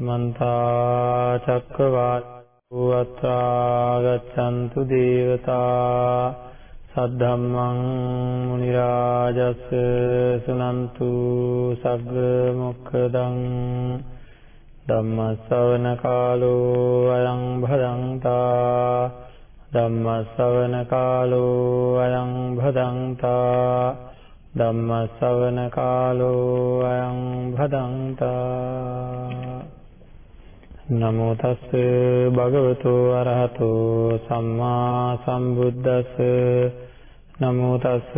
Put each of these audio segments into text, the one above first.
මන්තා චක්කවාලෝ අත්‍රා ගච්ඡන්තු දේවතා සද්ධම්මං මුනි රාජස් සුනන්තු සග්ග මොක්ඛදං ධම්ම ශ්‍රවණ කාලෝ අයං භදංතා ධම්ම ශ්‍රවණ කාලෝ අයං භදංතා ධම්ම ශ්‍රවණ කාලෝ අයං භදංතා නමෝ තස්ස භගවතු අරහතෝ සම්මා සම්බුද්දස්ස. නමෝ තස්ස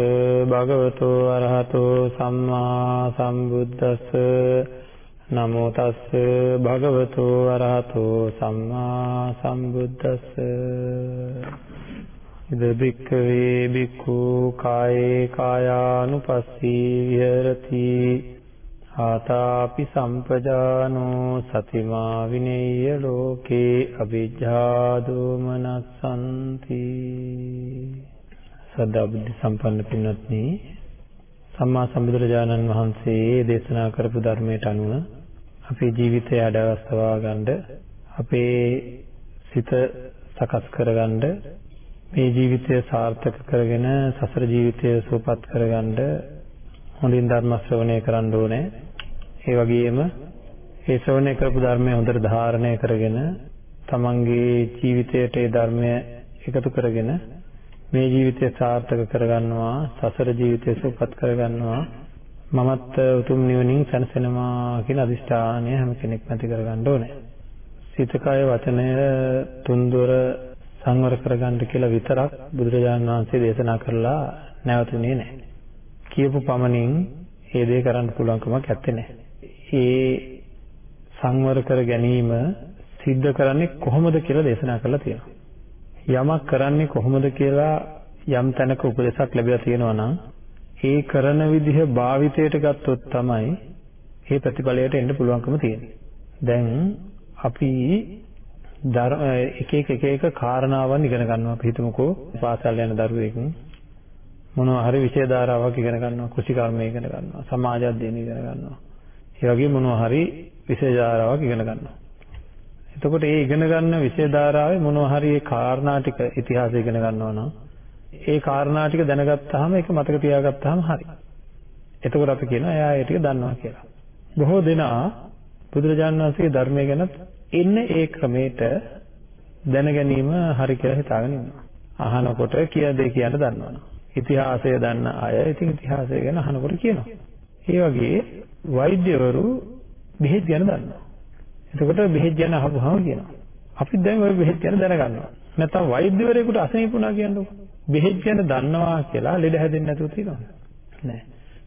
භගවතු අරහතෝ සම්මා සම්බුද්දස්ස. නමෝ තස්ස භගවතු අරහතෝ සම්මා සම්බුද්දස්ස. ඉද බික්කවේ බික්ඛු කායේ කායානුපස්සී විහෙරති. ආතාපි සම්පජානෝ සතිමා විනේය ලෝකේ අවිජ්ජා දෝමනස්සන්ති සදා බුද්ධ සම්පන්න පින්වත්නි සම්මා සම්බුදුරජාණන් වහන්සේ දේශනා කරපු ධර්මයට අනුව අපේ ජීවිතය අඩවස්තවා ගන්න අපේ සිත සකස් කරගන්න මේ ජීවිතය සාර්ථක කරගෙන සසර ජීවිතය සුවපත් කරගන්න හොඳින් ධර්ම ශ්‍රවණය කරන්න ඕනේ. ඒ වගේම ඒ ශ්‍රවණය කරපු ධර්මය හොඳට ධාරණය කරගෙන තමන්ගේ ජීවිතයට ඒ ධර්මය එකතු කරගෙන මේ ජීවිතය සාර්ථක කරගන්නවා සසර ජීවිතය සුවපත් කරගන්නවා මමත් උතුම් නිවනින් සැනසෙනවා කියන අදිෂ්ඨානය හැම කෙනෙක්ම ඇති කරගන්න ඕනේ. සිත කය වචනය තුන්දොර සංවර කරගන්න කියලා විතරක් බුදුරජාණන් වහන්සේ දේශනා කරලා නැවතුනේ නැහැ. කියපු පමණින් ඒ දේ කරන්න පුළුවන්කමක් නැත්තේ නැහැ. ඒ සංවර කර ගැනීම සිද්ධ කරන්නේ කොහොමද කියලා දේශනා කරලා තියෙනවා. යමක් කරන්නේ කොහොමද කියලා යම් තැනක උපදේශක් ලැබිලා තියෙනවා නම් ඒ කරන විදිහ භාවිතයට ගත්තොත් තමයි මේ ප්‍රතිඵලයට එන්න පුළුවන්කම තියෙන්නේ. දැන් අපි එක එක එක එක කාරණාවන් ඉගෙන ගන්නවා අපි හිතමුකෝ පාසල් යන දරුවෙක් මොනවා හරි විෂය ධාරාවක් ඉගෙන ගන්නවා කෘෂිකර්මය ඉගෙන ගන්නවා සමාජ අධ්‍යයන ඉගෙන ගන්නවා ඒ වගේ මොනවා හරි විෂය ධාරාවක් ඉගෙන ගන්නවා එතකොට ඒ ඉගෙන ගන්න විෂය ධාරාවේ මොනවා හරි ඒ කාරණා ටික ඉතිහාසය ඉගෙන ගන්නවා නම් ඒ කාරණා ටික දැනගත්තාම ඒක මතක තියාගත්තාම හරි එතකොට අපි කියනවා එයා ඒ ටික දන්නවා කියලා බොහෝ දෙනා බුදුරජාණන් වහන්සේගේ ධර්මය ගැන එන්නේ ඒ ක්‍රමයට දැන ගැනීම හරි කියලා හිතාගෙන ඉන්නවා. අහනකොට කිය දෙය කියන්න දන්නවනේ. ඉතිහාසය දන්න අය ඉතින් ඉතිහාසය ගැන අහනකොට කියනවා. ඒ වගේ වෛද්‍යවරු බෙහෙත් ගැන දන්නවා. එතකොට බෙහෙත් ගැන අහපුවාම කියනවා. අපි දැන් ওই බෙහෙත් ගැන දැනගන්නවා. නැත්නම් වෛද්‍යවරයෙකුට අසනීපුණා කියන්නකො. බෙහෙත් ගැන දන්නවා කියලා ලෙඩ හැදෙන්නේ නැතුව තියෙනවද? නෑ.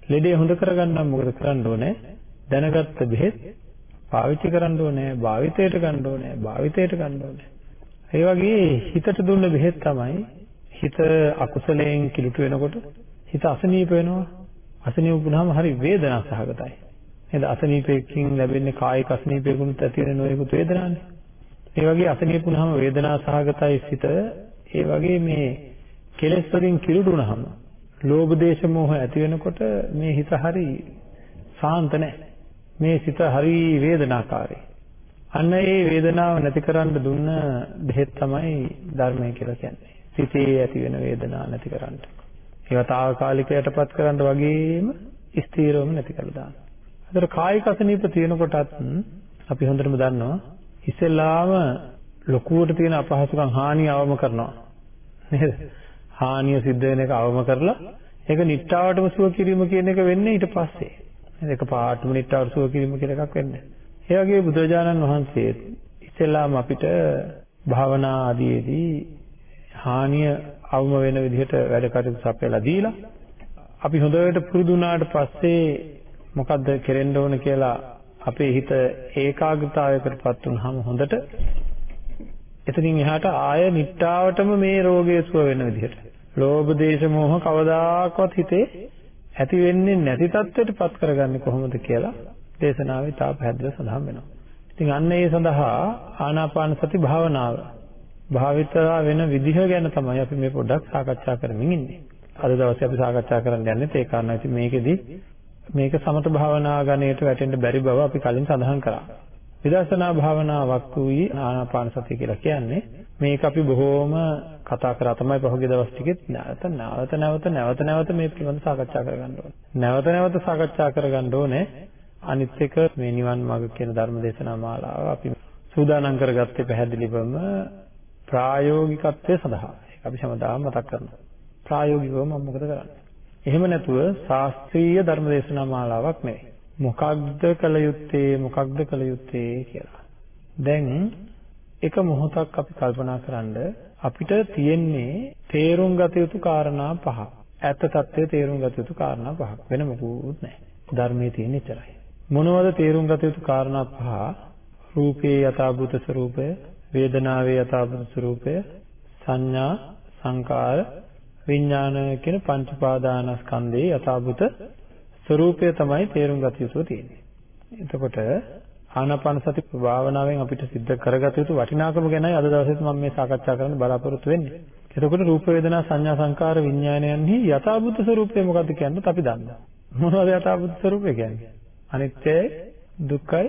ලෙඩේ හොඳ කරගන්න මොකද කරන්න ඕනේ? දැනගත්ත බෙහෙත් පාවිච්චි කරන්න ඕනේ, භාවිතයට ගන්න ඕනේ, භාවිතයට ගන්න ඕනේ. ඒ වගේ හිතට දුන්න බෙහෙත් තමයි හිත අකුසලයෙන් කිලුට වෙනකොට හිත අසනීප වෙනවා. අසනීප වුණාම හරි වේදනා සහගතයි. නේද? අසනීපයෙන් ලැබෙන්නේ කායික අසනීපයකුත් ඇති වෙන නොයෙකුත් වේදනානේ. ඒ වගේ අසනීප වුණාම වේදනා සහගතයි සිත. ඒ වගේ මේ කෙලෙස් වලින් කිලුට වුණාම ලෝභ දේශ මොහ ඇති වෙනකොට මේ හිත හරි සාන්ත නැහැ. මේ සිත හරි වේදනාකාරී. අන්න ඒ වේදනාව නැති කරන්න දුන්න බෙහෙත් තමයි ධර්මය කියලා කියන්නේ. සිතේ ඇති වෙන වේදනාව නැති කරන්න. ඒවා తాවකාලිකයටපත් කරන්න වගේම ස්ථීරවම නැති කරලා දාන්න. ඒතර කායික අසනීප තියෙනකොටත් අපි හොඳටම දන්නවා ඉස්සෙල්ලාම ලොකුවට තියෙන අපහසුකම් හානිය අවම කරනවා. නේද? හානිය සිද්ධ වෙන එක අවම කරලා ඒක නිට්ටාවටම සුව කිරීම කියන එක වෙන්නේ ඊට පස්සේ. ඒක පාට මිනිත් අවසුව කිරීම කියලා එකක් වෙන්නේ. ඒ වගේ බුදුරජාණන් වහන්සේ ඉස්සෙල්ලාම අපිට භාවනා ආදීදී හානිය අවම වෙන විදිහට වැඩ කටයුතු සපයලා දීලා අපි හොඳට පුරුදු වුණාට පස්සේ මොකද්ද කෙරෙන්න ඕන කියලා අපේ හිත ඒකාග්‍රතාවයකටපත් වුනහම හොඳට එතනින් එහාට ආය නිට්ටාවටම මේ රෝගය සුව වෙන විදිහට ලෝභ දේශ මොහ කවදාකවත් හිතේ ඇති වෙන්නේ නැති තත්ත්වයටපත් කරගන්නේ කොහොමද කියලා දේශනාවේ තා පැහැදිලිව සඳහන් වෙනවා. ඉතින් අන්න ඒ සඳහා ආනාපාන සති භාවනාව භාවිතා වෙන විදිහ ගැන තමයි අපි මේ පොඩ්ඩක් සාකච්ඡා කරමින් ඉන්නේ. අද දවසේ අපි සාකච්ඡා කරන්න යන්නේ ඒ කාරණා. ඉතින් මේකෙදි මේක සමත භාවනා ගණයට වැටෙන්න බැරි බව අපි කලින් සඳහන් කරා. විදර්ශනා භාවනාවක් වූයි ආනාපාන සතිය කියලා කියන්නේ මේක අපි බොහෝම කතා කරා තමයි පහුගිය දවස් ටිකෙත් නැවත නැවත නැවත නැවත නැවත මේ පිළිබඳව සාකච්ඡා කරගන්න ඕනේ. නැවත නැවත සාකච්ඡා කරගන්න ඕනේ. අනිත් එක මේ නිවන් මාර්ග කියන ධර්ම දේශනා මාලාව අපි සූදානම් කරගත්තේ පැහැදිලිවම ප්‍රායෝගිකත්වයේ සඳහා. ඒක අපි හැමදාම මතක් කරනවා. ප්‍රායෝගිකව මම මොකද කරන්නේ? එහෙම නැතුව ශාස්ත්‍රීය ධර්ම දේශනා මාලාවක් නෙවෙයි. මොකක්ද කළ යුත්තේ මොකක්ද කළ යුත්තේ කියලා. දැන් එක මොහොතක් අපි කල්පනා කරන්ඩ අපිට තියෙන්නේ තේරුම් ගත යුතු කාරණා පහ. ඇත්ත తත්වයේ තේරුම් ගත යුතු කාරණා පහක්. වෙන මොකුත් නැහැ. ධර්මයේ තියෙන ඉතරයි. මොනවද තේරුම් ගත යුතු කාරණා පහ? රූපේ යථාභූත ස්වરૂපය, වේදනාවේ යථාභූත ස්වરૂපය සංඥා සංකාර විඥාන කියන පංච පාදානස්කන්ධයේ යථාභූත ස්වરૂපය තමයි තේරුම් ගත යුතු තියෙන්නේ. එතකොට ආනාපාන සති භාවනාවෙන් අපිට සිද්ධ කරගත යුතු වටිනාකම ගැනයි අද දවසේත් මම මේ සාකච්ඡා කරන්න බලාපොරොත්තු වෙන්නේ. එතකොට රූප වේදනා සංඥා සංකාර විඥානයන්හි යථාභූත ස්වરૂපය මොකද්ද කියන්නත් අපි දන්නවා. මොනවද යථාභූත ස්වરૂපය කියන්නේ? අනිත්‍යයි, දුක්ඛයි,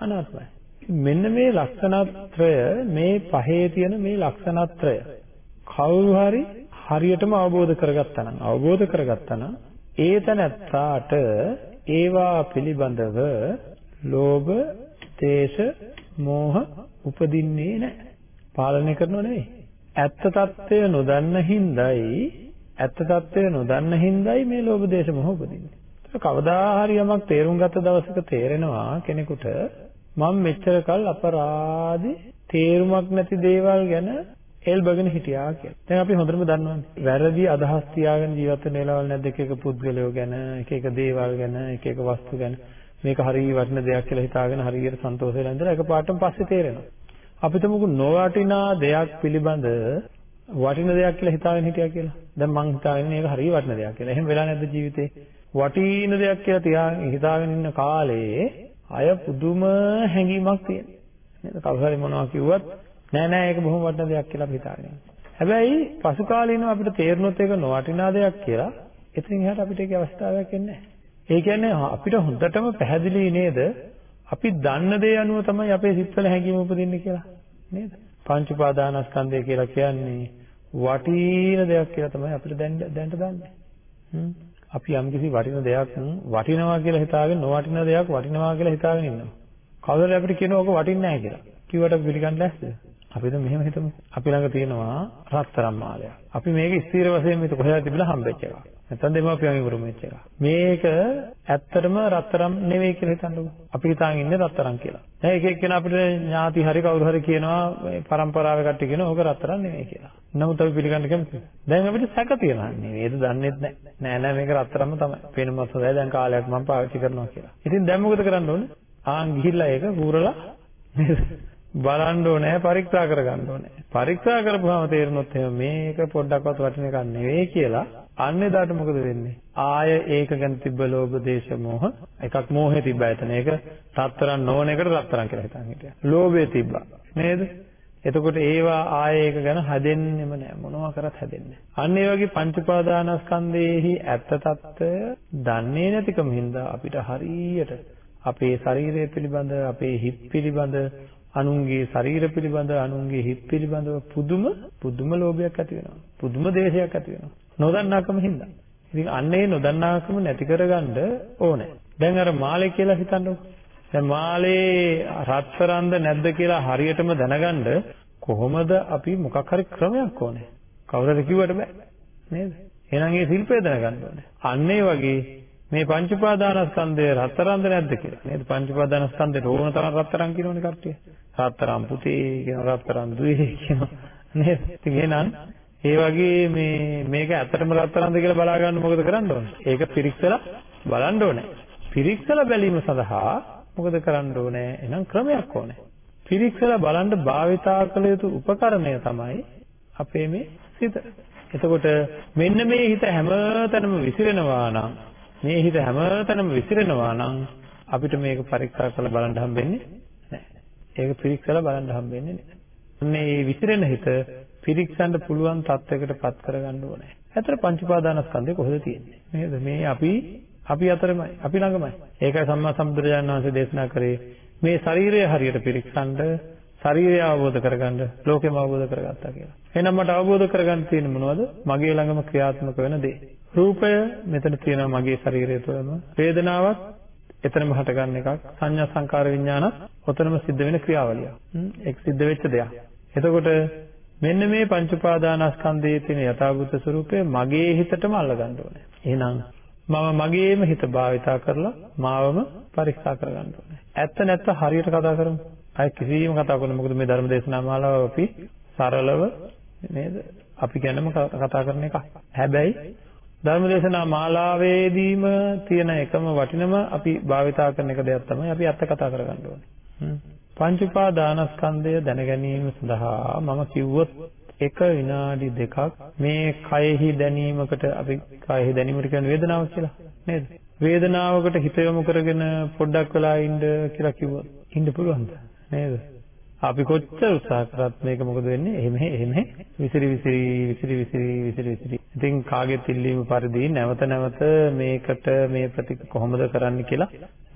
අනාත්මයි. මෙන්න මේ ලක්ෂණත්‍රය මේ පහේ තියෙන මේ ලක්ෂණත්‍රය කවුරු හරි හරියටම අවබෝධ කරගත්තා නම් අවබෝධ කරගත්තා නම් ඒතනත්තාට ඒවා පිළිබඳව ලෝභ, දේශ, මෝහ උපදින්නේ නැහැ. පාලනය කරනව නෙවෙයි. ඇත්ත తত্ত্বය නොදන්න හිඳයි ඇත්ත తত্ত্বය නොදන්න හිඳයි මේ ලෝභ දේශ මොහ උපදින්නේ. කවදා හරි යමක් තේරුම් ගත්ත දවසක තේරෙනවා කෙනෙකුට මම මෙච්චර කල් අපරාධි තේරුමක් නැති දේවල් ගැන එල්බගෙන හිටියා කියලා. දැන් අපි හොඳටම දන්නවනේ. වැරදි අදහස් තියාගෙන ජීවත් වෙන වෙලාවල් නැද්ද එක එක පුද්ගලයෝ ගැන, එක එක දේවල් ගැන, එක එක වස්තු ගැන. මේක හරිය වටින දෙයක් කියලා හිතාගෙන හරියට සන්තෝෂ වෙලා ඉඳලා එකපාරටම පස්සේ තේරෙනවා. අපි තමු නොවටිනා දෙයක් පිළිබඳ වටින දෙයක් කියලා හිතාගෙන හිටියා කියලා. දැන් මං හිතාගෙන මේක හරිය වටින දෙයක් කියලා. එහෙම වෙලා නැද්ද ජීවිතේ? වටින දෙයක් කියලා තියාගෙන හිතාගෙන ඉන්න කාලේ අය පුදුම හැඟීමක් තියෙනවා. නේද? කවුරු හරි මොනවා කිව්වත් නෑ නෑ ඒක බොහොම වටින දෙයක් කියලා අපි හිතාගෙන හැබැයි පසු කාලීනව අපිට තේරුනොත් ඒක නොවටිනා දෙයක් කියලා එතනින් එහාට අපිට ඒකේ අවස්ථාවක් එන්නේ නැහැ. ඒ කියන්නේ අපිට හොඳටම පැහැදිලි නේද? අපි දන්න දේ අනුව තමයි අපේ සිත්වල හැඟීම් උපදින්නේ කියලා. නේද? පංච උපාදානස්කන්ධය කියලා කියන්නේ වටින දෙයක් කියලා තමයි අපිට දැන් දැනට දන්නේ. අපි යම්කිසි වටින දෙයක් වටිනවා කියලා හිතාගෙන නොවටින දෙයක් වටිනවා කියලා හිතාගෙන ඉන්නවා. කවුරුහරි අපිට කියනවා ඔක වටින්නේ නැහැ කියලා. කිව්වට පිළිගන්න ලැස්තිද? අපිට මෙහෙම හිතමු. අපි ළඟ තියෙනවා රත්තරන් මාලයක්. අපි මේක ස්ථිර වශයෙන් මෙතන කොහෙද තිබිලා හම්බෙච්ච එකක්. නැත්නම් දෙමාපියන්ගේ උරුම වෙච්ච එකක්. මේක ඇත්තටම රත්තරන් නෙවෙයි කියලා හිතන්නකෝ. අපි හිතාගෙන ඉන්නේ රත්තරන් කියලා. දැන් එක එක්කෙනා අපිට ඥාති හරි කවුරු හරි කියනවා මේ પરම්පරාවේ කට්ටිය කියනවා ඕක රත්තරන් නෙවෙයි කියලා. නමුත් අපි පිළිගන්න කැමතිද? දැන් අපිට සැක තියෙනවා. නේද? දන්නේත් නැහැ. නෑ නෑ මේක රත්තරන්ම තමයි. පේන මස් හොඳයි දැන් කාලයක් මම පාවිච්චි කරනවා කියලා. ඉතින් දැන් මොකද කරන්න ඕනේ? ආන් ගිහිල්ලා ඒක කූරලා නේද? බලන්න ඕනේ පරීක්ෂා කරගන්න ඕනේ. පරීක්ෂා කරපුවාම තේරෙනොත් එහෙනම් මේක පොඩ්ඩක්වත් වටින එකක් නෙවෙයි කියලා අන්නේ දාට මොකද වෙන්නේ? ආය ඒක ගැන තිබ්බ ලෝභ දේශ මොහ එකක් මොහේ තිබ්බ ඇතන ඒක තත්තරන් නොවන එකට තත්තරන් කියලා හිතන් හිටියා. ලෝභය තිබ්බා. නේද? එතකොට ඒවා ආය ඒක ගැන හැදෙන්නෙම නෑ. මොනවා කරත් හැදෙන්නේ අන්න ඒ වගේ පංච උපාදානස්කන්ධයේහි ඇත්ත తত্ত্বය දන්නේ නැතිකම හින්දා අපිට හරියට අපේ ශරීරය පිළිබඳ අපේ හිත් පිළිබඳ අනුන්ගේ ශරීර පිළිබඳ අනුන්ගේ හිත් පිළිබඳව පුදුම පුදුම ලෝභයක් ඇති වෙනවා. පුදුම දේශයක් ඇති වෙනවා. නොදන්නාකම හින්දා. ඉතින් අන්න ඒ නොදන්නාකම නැති කරගන්න ඕනේ. දැන් අර මාළේ කියලා හිතන්නකෝ. දැන් මාළේ රත්තරන්ද නැද්ද කියලා හරියටම දැනගන්න කොහොමද අපි මොකක් හරි ක්‍රමයක් ඕනේ. කවුරුද කිව්වට බෑ. නේද? එහෙනම් ඒ ශිල්පය දැනගන්න ඕනේ. අන්න ඒ වගේ මේ පංච උපාදානස්කන්ධය රත්තරන්ද නැද්ද කියලා. නේද? පංච උපාදානස්කන්ධයට ඕන තරම් රත්තරන් කියනෝනේ කට්ටිය. රත්තරන් පුතේ කියන රත්තරන් දුවේ කියන නේද? ඉතින් එහෙනම් ඒ වගේ මේ මේක ඇත්තටම රත්තරන්ද කියලා බලා ගන්න මොකද කරන්න ඕනේ? ඒක පිරික්සලා බලන්න ඕනේ. පිරික්සලා බැලීම සඳහා මොකද කරන්න ඕනේ? එහෙනම් ක්‍රමයක් ඕනේ. පිරික්සලා බලන්න භාවිතා කළ යුතු උපකරණය තමයි අපේ මේ සිත. එතකොට මෙන්න මේ හිත හැමතැනම විසිරෙනවා නම් මේ හිත හැමතැනම විසිරෙනවා නම් අපිට මේක පරීක්ෂා කරලා බලන්න හම්බෙන්නේ නැහැ. ඒක පිරික්සලා බලන්න හම්බෙන්නේ නැහැ. මේ විසිරෙන හිත පිරික්සන්න පුළුවන් තත්යකට පත් කරගන්න ඕනේ. ඇතර පංච උපාදානස්කන්ධය කොහෙද තියෙන්නේ? නේද? මේ අපි අපි අතරමයි අපි ළඟමයි. ඒකයි සම්මා සම්බුදුරජාණන් වහන්සේ දේශනා කරේ මේ ශරීරය හරියට පිරික්සන්න ශරීරය අවබෝධ කරගන්න ලෝකෙම අවබෝධ කරගත්තා කියලා. එහෙනම් මට අවබෝධ කරගන්න තියෙන්නේ මොනවද? මගේ ළඟම ක්‍රියාත්මක වෙන දේ. රූපය මෙතන තියෙනවා මගේ ශරීරය තුළම. වේදනාවක් එතනම හටගන්න එකක්. සංඥා සංකාර විඥානත් ඔතනම සිද්ධ වෙන ක්‍රියාවලියක්. ඒක සිද්ධ වෙච්ච දෙයක්. එතකොට මෙන්න මේ පංච උපාදානස්කන්ධයේ තියෙන යථාභූත ස්වરૂපය මගේ හිතටම අල්ලගන්න ඕනේ. එහෙනම් මම මගේම හිත භාවිතා කරලා මාවම පරීක්ෂා කරගන්න ඕනේ. ඇත්ත නැත්ත හරියට කතා කරමු. අය කිසිම කතා කරන්නේ මොකද මේ ධර්ම දේශනා මාලාව අපි සරලව නේද? අපි ගැනම කතා කරන එක. හැබැයි ධර්ම දේශනා මාලාවේදීම තියෙන එකම වටිනම අපි භාවිතා කරන එක දෙයක් තමයි අපි අත්ත කතා කරගන්න ඕනේ. පංච උපාදානස්කන්ධය දැන ගැනීම සඳහා මම කිව්වොත් එක විනාඩි දෙකක් මේ කයෙහි දැනීමකට අපි කයෙහි දැනීමට කියන වේදනාව කියලා නේද? වේදනාවකට හිත යොමු කරගෙන පොඩ්ඩක් වෙලා ඉන්න කියලා කිව්වොත් ඉන්න පුළුවන්ද? නේද? අපි කොච්චර උත්සාහ කරත් මේක මොකද වෙන්නේ? එහෙම එහෙම විසිරි විසිරි විසිරි විසිරි විසිරි විසිරි. ඉතින් කාගෙත් ඉල්ලීම පරිදි නැවත නැවත මේකට මේ ප්‍රතික කොහොමද කරන්න කියලා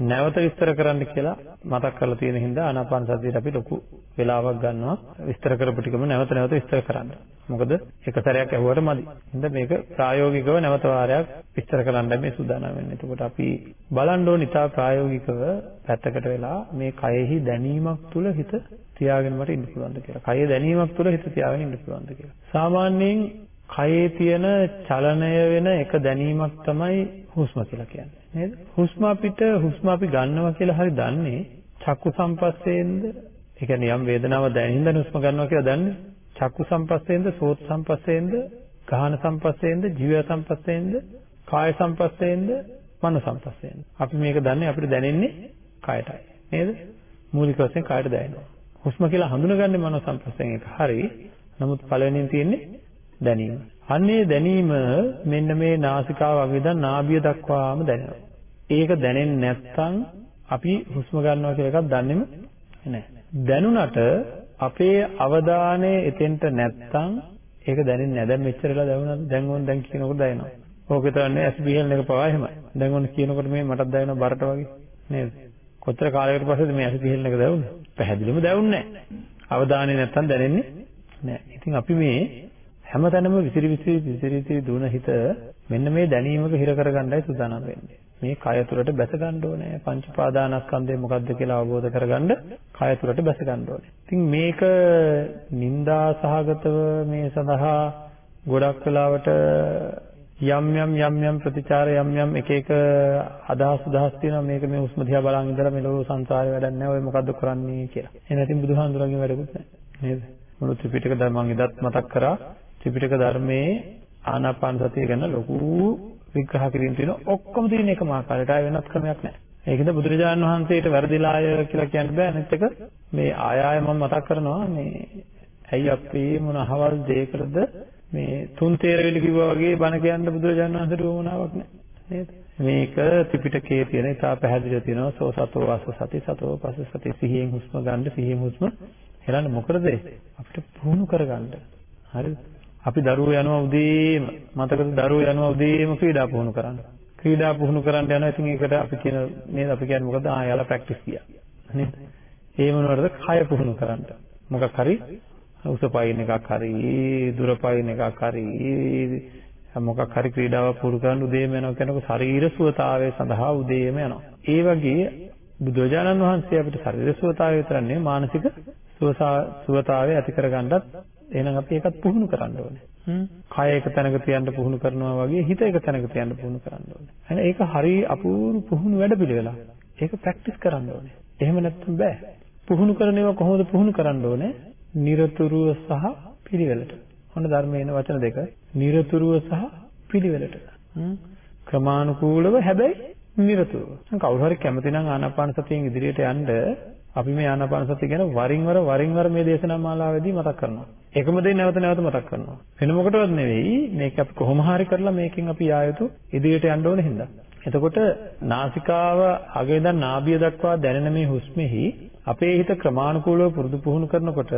නැවත විස්තර කරන්න කියලා මතක් කරලා තියෙන හින්දා ආනාපාන සතියට අපි ලොකු වෙලාවක් ගන්නවා විස්තර කරපු ටිකම නැවත නැවත විස්තර කරන්න. මොකද එක සැරයක් ඇහුවට මදි. හින්දා මේක ප්‍රායෝගිකව නැවත වාරයක් විස්තර කරන්න මේ සූදානම් වෙන්නේ. එතකොට අපි බලන්න ඕන ඉතා ප්‍රායෝගිකව පැත්තකට වෙලා මේ කයෙහි දැනීමක් තුල හිත තියාගෙන මට ඉන්න පුළුවන්ද කියලා. කයේ දැනීමක් තුළ හිත තියාගෙන ඉන්න පුළුවන්ද කියලා. සාමාන්‍යයෙන් කයේ තියෙන චලනය වෙන එක දැනීමක් තමයි හුස්ම කියලා කියන්නේ. නේද? හුස්ම අපිට හුස්ම අපි ගන්නවා කියලා හරි දන්නේ චක්කු සම්පස්සේන්ද? ඒ කියන්නේ යම් වේදනාවක් දැනෙන හුස්ම ගන්නවා කියලා දන්නේ චක්කු සම්පස්සේන්ද, සෝත සම්පස්සේන්ද, ගාහන සම්පස්සේන්ද, ජීව සම්පස්සේන්ද, කාය සම්පස්සේන්ද, මන සම්පස්සේන්ද. අපි මේක දන්නේ අපිට දැනෙන්නේ කායටයි. නේද? මූලික වශයෙන් කායට දැනෙනවා. හුස්ම කියලා හඳුනගන්නේ මනෝ සංපස්සෙන් එක. හරි. නමුත් පළවෙනියෙන් තියෙන්නේ දැනීම. අන්නේ දැනීම මෙන්න මේ නාසිකාව වගේ නාභිය දක්වාම දැනෙනවා. ඒක දැනෙන්නේ නැත්නම් අපි හුස්ම ගන්නවා කියලා එකක් දන්නේම නැහැ. දැනුණට අපේ අවධානය එතෙන්ට නැත්නම් ඒක දැනෙන්නේ නැහැ. දැන් මෙච්චරලා දැනුණාද? දැන් ඕන දැන් කියනකොට දැනෙනවා. ඕක තමයි ඇස් බිහෙල් එක පවා එහෙමයි. දැන් ඕන කියනකොට මේ මටත් දැනෙනවා බරට වගේ. නේද? කොච්චර කාලයකට පස්සේද මේ ඇස් පිහෙලන එක දැවුනේ? පැහැදිලිවම දැවුන්නේ නැහැ. අවධානය නැත්තම් දැනෙන්නේ නැහැ. ඉතින් අපි මේ හැමතැනම විසිරි විසිරි විසිරි විසිරි දුවන හිත මෙන්න මේ දැනීමක හිර කරගන්නයි සූදානම් වෙන්නේ. මේ කය තුළට බැස ගන්න ඕනේ. පංච පාදානස්කන්ධය මොකක්ද කියලා අවබෝධ කරගන්න කය තුළට බැස ගන්න ඕනේ. ඉතින් මේක නිന്ദා සහගතව මේ සඳහා ගොඩක් වෙලාවට යම් යම් යම් යම් ප්‍රතිචාර යම් යම් එක එක අදහස් අදහස් තියෙනවා මේක මේ හුස්ම දිහා බලන් ඉඳලා මෙලොව සංසාරේ වැඩක් නැහැ ඔය මොකද්ද කරන්නේ කියලා. එහෙනම් ඉතින් බුදුහාඳුරගේ වැඩකුත් නැහැ නේද? මුළු ත්‍රිපිටක ධර්මයන් ඉදත් මතක් කරා ත්‍රිපිටක ධර්මයේ ආනාපාන සතිය ගැන ලොකු විග්‍රහ කිරීම තියෙනවා. ඔක්කොම තියෙන එකම ආකාරයට ආය වෙනත් ක්‍රමයක් නැහැ. ඒකද බුදුරජාණන් වහන්සේට වැරදිලාය කියලා කියන්න බෑ. අනිත් එක මේ ආය ආය මම මතක් කරනවා මේ ඇයි අපි මොන අහවල් දෙයකටද මේ තුන් තේරවිලි කිව්වා වගේ බණ කියන්න බුදුරජාණන් වහන්සේට උවමනාවක් නැහැ නේද? මේක ත්‍රිපිටකයේ තියෙන ඉතා පැහැදිලිව තියෙනවා සෝ සතෝ වාස සති සතෝ පස්ස සති සිහියෙන් හුස්ම ගන්න සිහියෙන් හුස්ම හෙලන්න මොකද අපිට පුහුණු කරගන්න. හරිද? අපි දරුවෝ යනවා උදේම මතකද දරුවෝ යනවා උදේම ක්‍රීඩා පුහුණු කරන්න. ක්‍රීඩා පුහුණු කරන්න යනවා. ඉතින් ඒකට අපි කියන නේද අපි කියන්නේ මොකද? ආ යාලා ප්‍රැක්ටිස් ගියා. නේද? ඒ මොනවටද? කය පුහුණු කරන්න. මොකක් හරි උස පයින් එකක් හරි දුර පයින් එකක් හරි මොකක් හරි ක්‍රීඩාවක් පුරු කරන්න උදේම යනවා කියනකොට ශරීර සුවතාවය සඳහා උදේම යනවා. ඒ වගේ බුදුරජාණන් වහන්සේ අපිට ශරීර සුවතාවය විතර නෙවෙයි මානසික සුවතාවය ඇති කරගන්නත් එහෙනම් අපි ඒකත් පුහුණු කරන්න ඕනේ. කය එක තැනක තියන්න පුහුණු කරනවා වගේ හිත එක තැනක තියන්න පුහුණු කරන්න ඕනේ. එහෙනම් ඒක හරිය අපූර්ව පුහුණු වැඩ පිළිවෙලක්. ඒක ප්‍රැක්ටිස් කරන්න ඕනේ. එහෙම නැත්නම් බෑ. පුහුණු කරනේව කොහොමද පුහුණු කරන්න ඕනේ? নিরතුරුව සහ පිළිවෙලට. ඔන්න ධර්මයේන වචන දෙක. নিরතුරුව සහ පිළිවෙලට. ක්‍රමානුකූලව හැබැයි নিরතුරුව. කවුරු හරි කැමති නම් ආනාපාන සතියෙන් ඉදිරියට යන්න අපි මේ ආනාපාන සතිය ගැන වරින් වර වරින් වර මේ දේශනා මාලාවේදී මතක් කරනවා. එකම දේ නැවත නැවත මතක් කරනවා. වෙන මොකටවත් නෙවෙයි මේක අපි කොහොම හරි කරලා මේකෙන් අපි ආයතු ඉදිරියට යන්න ඕනේ හින්දා. එතකොට නාසිකාව අගේ ඉඳන් නාභිය දක්වා දැනෙන මේ හුස්මෙහි අපේ හිත ක්‍රමානුකූලව පුරුදු පුහුණු කරනකොට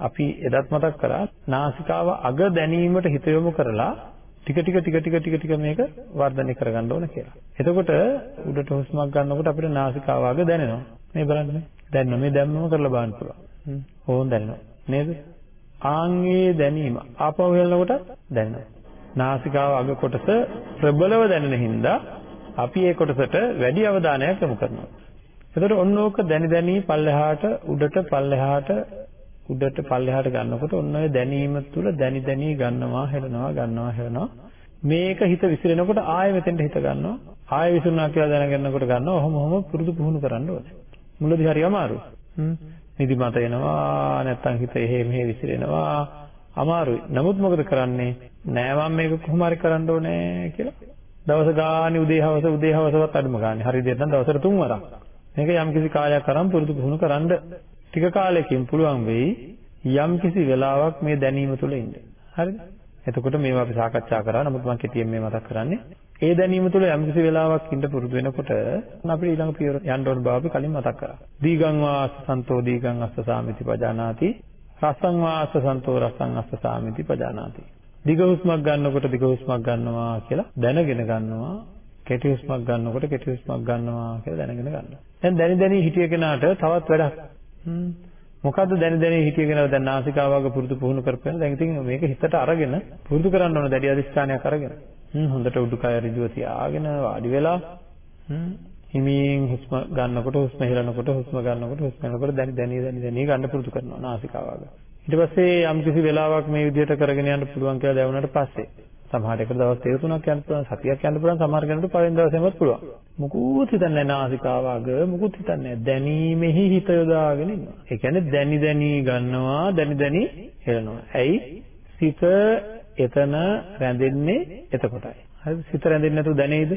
අපි එදත් මතක් කරා නාසිකාව අග දැනීමට හිත යොමු කරලා ටික ටික ටික ටික ටික ටික මේක වර්ධනය කරගන්න ඕන කියලා. එතකොට උඩට හුස්මක් ගන්නකොට අපිට නාසිකාව අග දැනෙනවා. මේ බලන්න දැන් මේ දැම්මම කරලා බලන්න පුළුවන්. ඕන් දැනෙනවා. නේද? ආන්ගේ දැනීම ආපහු හෙලනකොට දැනෙනවා. නාසිකාව අග කොටස ප්‍රබලව දැනෙන හින්දා අපි ඒ කොටසට වැඩි අවධානයක් යොමු කරනවා. එතකොට ඔන්න ඕක දැනි දැනි පල්ලෙහාට උඩට පල්ලෙහාට උඩට පල්ලෙහාට ගන්නකොට ඔන්න ඔය දැනීම තුල දැනි දැනි ගන්නවා හෙලනවා ගන්නවා හෙලනවා මේක හිත විසිරෙනකොට ආයෙ මෙතෙන්ට හිත ගන්නවා ආයෙ විසිරුණා කියලා දැනගන්නකොට ගන්නවා ඔහොම ඔහොම පුරුදු පුහුණු කරන්න ඕනේ මුලදී හරි අමාරුයි හ්ම් නිදිමත එනවා නැත්තම් හිත එහෙ මෙහෙ විසිරෙනවා අමාරුයි නමුත් මොකද කරන්නේ නෑ මම මේක කොහොම හරි කරන්න ඕනේ කියලා දවස ගානේ උදේ හවස උදේ හවසවත් අඩුම ගානේ හරි දෙයක් නම් දවසට තුන් වරක් මේක යම්කිසි කාලයක් අරන් පුරුදු පුහුණු කරන්න ටික කාලයකින් පුළුවන් වෙයි යම්කිසි වෙලාවක් මේ දැනීම තුළ ඉන්න. හරිද? එතකොට මේවා අපි සාකච්ඡා කරා. නමුත් මම කෙටියෙන් මේ මතක් කරන්නේ. ඒ දැනීම තුළ යම්කිසි වෙලාවක් ඉන්න පුරුදු වෙනකොට අපිට ඊළඟ පියවර යන්න ඕන බව අපි කලින් මතක් කරා. දීගං වාස්ස සන්තෝ දීගං අස්ස සාමිති පජානාති. රසං වාස්ස සන්තෝ රසං අස්ස සාමිති පජානාති. දිග හුස්මක් ගන්නකොට දිග හුස්මක් ගන්නවා කියලා දැනගෙන ගන්නවා. කෙටි හුස්මක් ගන්නකොට කෙටි හුස්මක් ගන්නවා කියලා දැනගෙන ගන්නවා. දැන් දැනි දැනි හිටිය කෙනාට තවත් වැඩක්. මොකද්ද දැන දැන හිතිය කෙනා දැන් නාසිකාවක පුරුදු පුහුණු කරපෙන දැන් ඉතින් මේක හිතට අරගෙන පුරුදු කරන්න ඕන දැඩි අධිෂ්ඨානයක් අරගෙන. හ්ම් හොඳට උඩුකය ඍජුව තියාගෙන වාඩි වෙලා හ්ම් හිමින් හුස්ම ගන්නකොට හුස්ම හෙලනකොට හුස්ම ගන්නකොට හුස්ම හෙලනකොට දැනි දැනි දැනි දැනි ගන්න පුරුදු කරනවා නාසිකාවක. ඊට පස්සේ යම් කිසි වෙලාවක් මේ විදිහට කරගෙන යන්න පුළුවන් කියලා දැනුණාට පස්සේ සමහර එකට දවස් දෙක තුනක් යන්න පුළුවන් සතියක් යන්න පුළුවන් සමහර කෙනෙකුට පළවෙනි දවසේමත් පුළුවන්. මුකුත් හිතන්නේ නැහැ නාසිකාව අග මුකුත් හිතන්නේ නැහැ. දැනීමෙහි හිත යොදාගෙන ඉන්නවා. ඒ කියන්නේ දැනි දැනි ගන්නවා දැනි දැනි හෙලනවා. ඇයි? සිත එතන රැඳෙන්නේ එතකොටයි. හරිද? සිත රැඳෙන්නේ නැතුව දැනේද?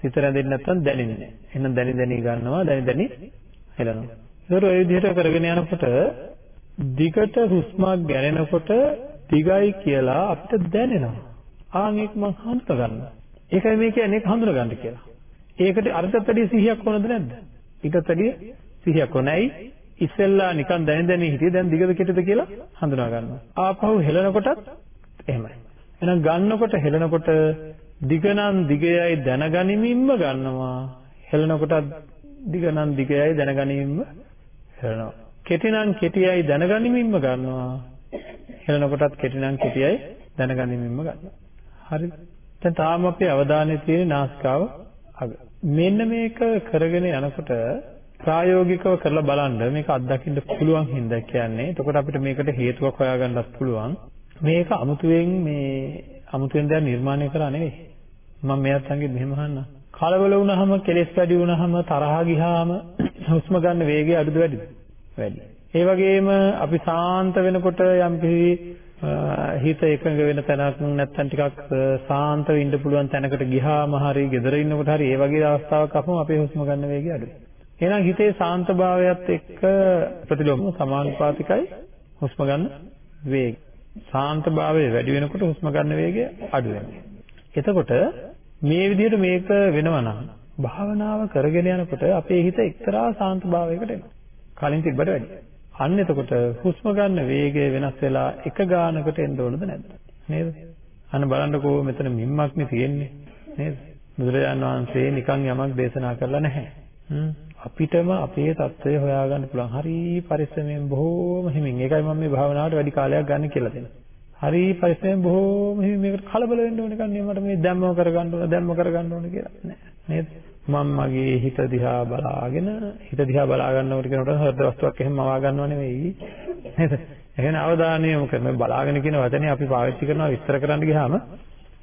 සිත රැඳෙන්නේ නැත්නම් දැනෙන්නේ නැහැ. එහෙනම් දැනි දැනි ගන්නවා දැනි දැනි හෙලනවා. ඒතර ඔය විදිහට කරගෙන යනකොට දිගට හුස්මක් ගැනෙනකොට දිගයි කියලා අපිට දැනෙනවා. ආන් ඒක මම හඳුනා ගන්නවා. ඒකයි මේ කියන්නේ ඒක හඳුනා ගන්න කියලා. ඒකට අරටත් වැඩිය සිහියක් ඕනද නැද්ද? ඊටත් වැඩිය සිහියක් ඕන. ඇයි? ඉස්සෙල්ලා නිකන් දැන දැන හිටියේ දැන් දිගද කෙටද කියලා හඳුනා ගන්නවා. ආපහු හෙලනකොටත් එහෙමයි. එහෙනම් ගන්නකොට හෙලනකොට දිගනම් දිගයයි දැනගනිමින්ම ගන්නවා. හෙලනකොටත් දිගනම් දිගයයි දැනගනිමින්ම හෙලනවා. කෙටිනම් කෙටියයි දැනගනිමින්ම ගන්නවා. හෙලනකොටත් කෙටිනම් කෙටියයි දැනගනිමින්ම ගන්නවා. හරිද? දැන් තාම අපේ අවධානය තියෙන්නේ නාසිකාව අග. මෙන්න මේක කරගෙන යනකොට ප්‍රායෝගිකව කරලා බලන්න මේක අත්දකින්න පුළුවන් හින්දා කියන්නේ. එතකොට අපිට මේකට හේතුවක් හොයාගන්නත් පුළුවන්. මේක අමුතුවෙන් මේ අමුතුවෙන් දැන් නිර්මාණය කරා නෙවෙයි. මම මෙයත් සංගීත මෙහෙම අහන්න. කලබල වුණාම, කෙලෙස් වැඩි වුණාම, තරහා ගියාම හුස්ම ගන්න වේගය අඩුද වැඩිද? වැඩි. ඒ වගේම අපි සාන්ත වෙනකොට යම් කිසි හිත එකඟ වෙන තැනක් නැත්තම් ටිකක් සාන්තව ඉන්න පුළුවන් තැනකට ගියාම හරි gedara ඉන්නකොට හරි ඒ වගේ අවස්ථාවක් අපම අපේ හුස්ම ගන්න වේගය අඩුයි. එහෙනම් හිතේ සාන්තභාවයත් එක්ක ප්‍රතිලෝම සමානුපාතිකයි හුස්ම ගන්න වේගය. සාන්තභාවය වැඩි වෙනකොට හුස්ම ගන්න වේගය අඩු වෙනවා. එතකොට මේ විදිහට මේක වෙනවා නම් භාවනාව කරගෙන යනකොට අපේ හිත එක්තරා සාන්තභාවයකට එනවා. කලින් තිබ්බට වැඩිය. අන්න එතකොට හුස්ම ගන්න වේගය වෙනස් වෙලා එක ගානකට එන්න ඕනද නැද්ද? නේද? අන්න බලන්නකෝ මෙතන මිම්මක්නේ තියෙන්නේ. නේද? බුදුරජාන් වහන්සේ නිකන් යමක් දේශනා කරලා නැහැ. අපිටම අපේ தত্ত্বය හොයාගන්න පුළුවන්. හරි පරිස්සමෙන් බොහෝම හිමින්. ඒකයි මම මේ භාවනාවට වැඩි කාලයක් ගන්න කියලා දෙන්නේ. හරි පරිස්සමෙන් බොහෝම හිමින් මේකට කලබල වෙන්න ඕන එකක් නෙවෙයි මට මේ දැම්ම කරගන්න ඕන දැම්ම කරගන්න ඕන කියලා. නේද? මම මගේ හිත දිහා බලාගෙන හිත දිහා බලා ගන්නකොට කියනකොට හෘද වස්තුවක් එහෙම මවා ගන්නව නෙවෙයි නේද? එහෙනම් අවධානය යොමු කරන බලාගෙන කියන වචනේ අපි පාවිච්චි කරනවා විස්තර කරන්න ගියාම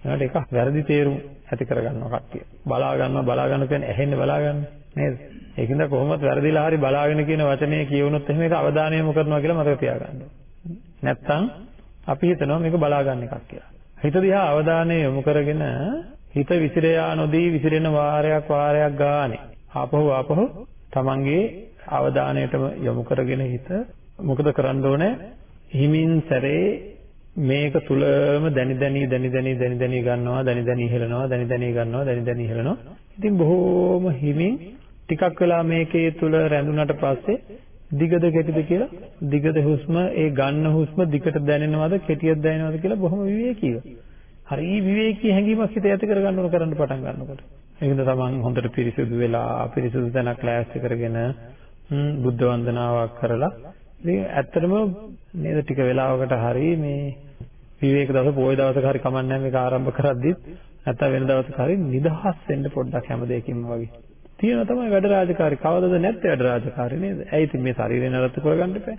ඒකට එක වැරදි තේරුම් ඇති කරගන්නවා කට්ටිය. බලා ගන්නවා බලා ගන්න කියන්නේ ඇහෙන්නේ බලා ගන්න නේද? ඒකින්ද කොහොමද වැරදිලා හරි බලාගෙන කියන වචනේ කියවුනොත් එහෙම ඒක අවධානය යොමු කරනවා කියලා මතක තියාගන්න. නැත්තම් අපි හිතනවා මේක බලා ගන්න එකක් කියලා. හිත දිහා අවධානය යොමු කරගෙන හිත විසිරයා නොදී විසිරෙන වාරයක් වාරයක් ගානේ. ආපහු ආපහු තමන්ගේ අවධානයටම යොමු කරගෙන හිත මොකද කරන්න ඕනේ? හිමින් සැරේ මේක තුලම දැනි දැනි දැනි දැනි දැනි දැනි ගන්නවා දැනි දැනි ඉහෙලනවා දැනි දැනි ගන්නවා දැනි දැනි ඉහෙලනවා ඉතින් බොහෝම හිමින් ටිකක් වෙලා මේකේ තුල රැඳුනට පස්සේ දිගද කෙටිද කියලා දිගද හුස්ම ඒ ගන්න හුස්ම දිගට දැනෙනවද කෙටියද දැනෙනවද කියලා බොහොම විවේකීව හරි විවේකී හැඟීමක් හිත ඇති කරගන්න ඕන කරන්න පටන් ගන්නකොට. ඒකද තමන් හොඳට පිරිසිදු වෙලා පිරිසිදු තැනක් ලෑස්ති කරගෙන බුද්ධ වන්දනාවක් කරලා ඉතින් ඇත්තටම නේද ටික වෙලාවකට හරි මේ විවේක දවස පොය දවසක හරි කමන්නේ මේක ආරම්භ කරද්දිත් නැත්නම් වෙන දවසක හරි නිදහස් වෙන්න පොඩ්ඩක් හැම දෙයකින්ම වගේ. තියෙනවා තමයි වැඩ රාජකාරී. කවදද නැත්තේ වැඩ රාජකාරී නේද? ඇයි ඉතින් මේ ශරීරය නඩත්තු කරගන්න එපා.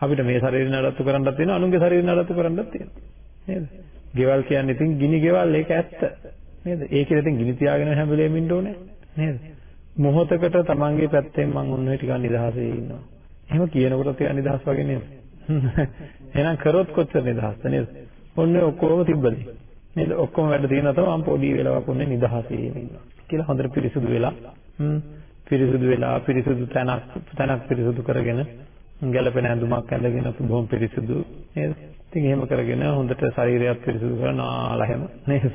අපිට මේ ශරීරය නඩත්තු කරන්නත් තියෙනවා, අනුන්ගේ ශරීරය නඩත්තු කරන්නත් තියෙනවා. නේද? ගෙවල් කියන්නේ ඉතින් ගිනි ගෙවල් ඒක ඇත්ත. නේද? ඒකෙන් ඉතින් ගිනි තියාගෙන හැම වෙලේම ඉන්න ඕනේ. නේද? මොහොතකට තමන්ගේ පැත්තෙන් මං ඔන්න ටිකක් නිදහසේ ඉන්නවා. එහෙම කියනකොට තියා නිදහස් වගේ නේද? එහෙනම් කරොත් කොච්චර නිදහස්ද නේද? ඔන්න ඔක්කොම තිබ්බද? නේද? ඔක්කොම වැඩ තියෙනවා තමයි මම පොඩි වෙලාවක් ඔන්නේ නිදහසේ ඉන්නවා. කියලා හොඳට පිරිසුදු වෙලා පිරිසුදු වෙලා පිරිසුදු තැනක් තැනක් පිරිසුදු කරගෙන ගැළපෙන ඇඳුමක් ඇඳගෙන බොහොම පිරිසුදු නේද? ඉතින් එහෙම කරගෙන හොඳට ශරීරයත් පිරිසුදු කරනාලා හැම නේද?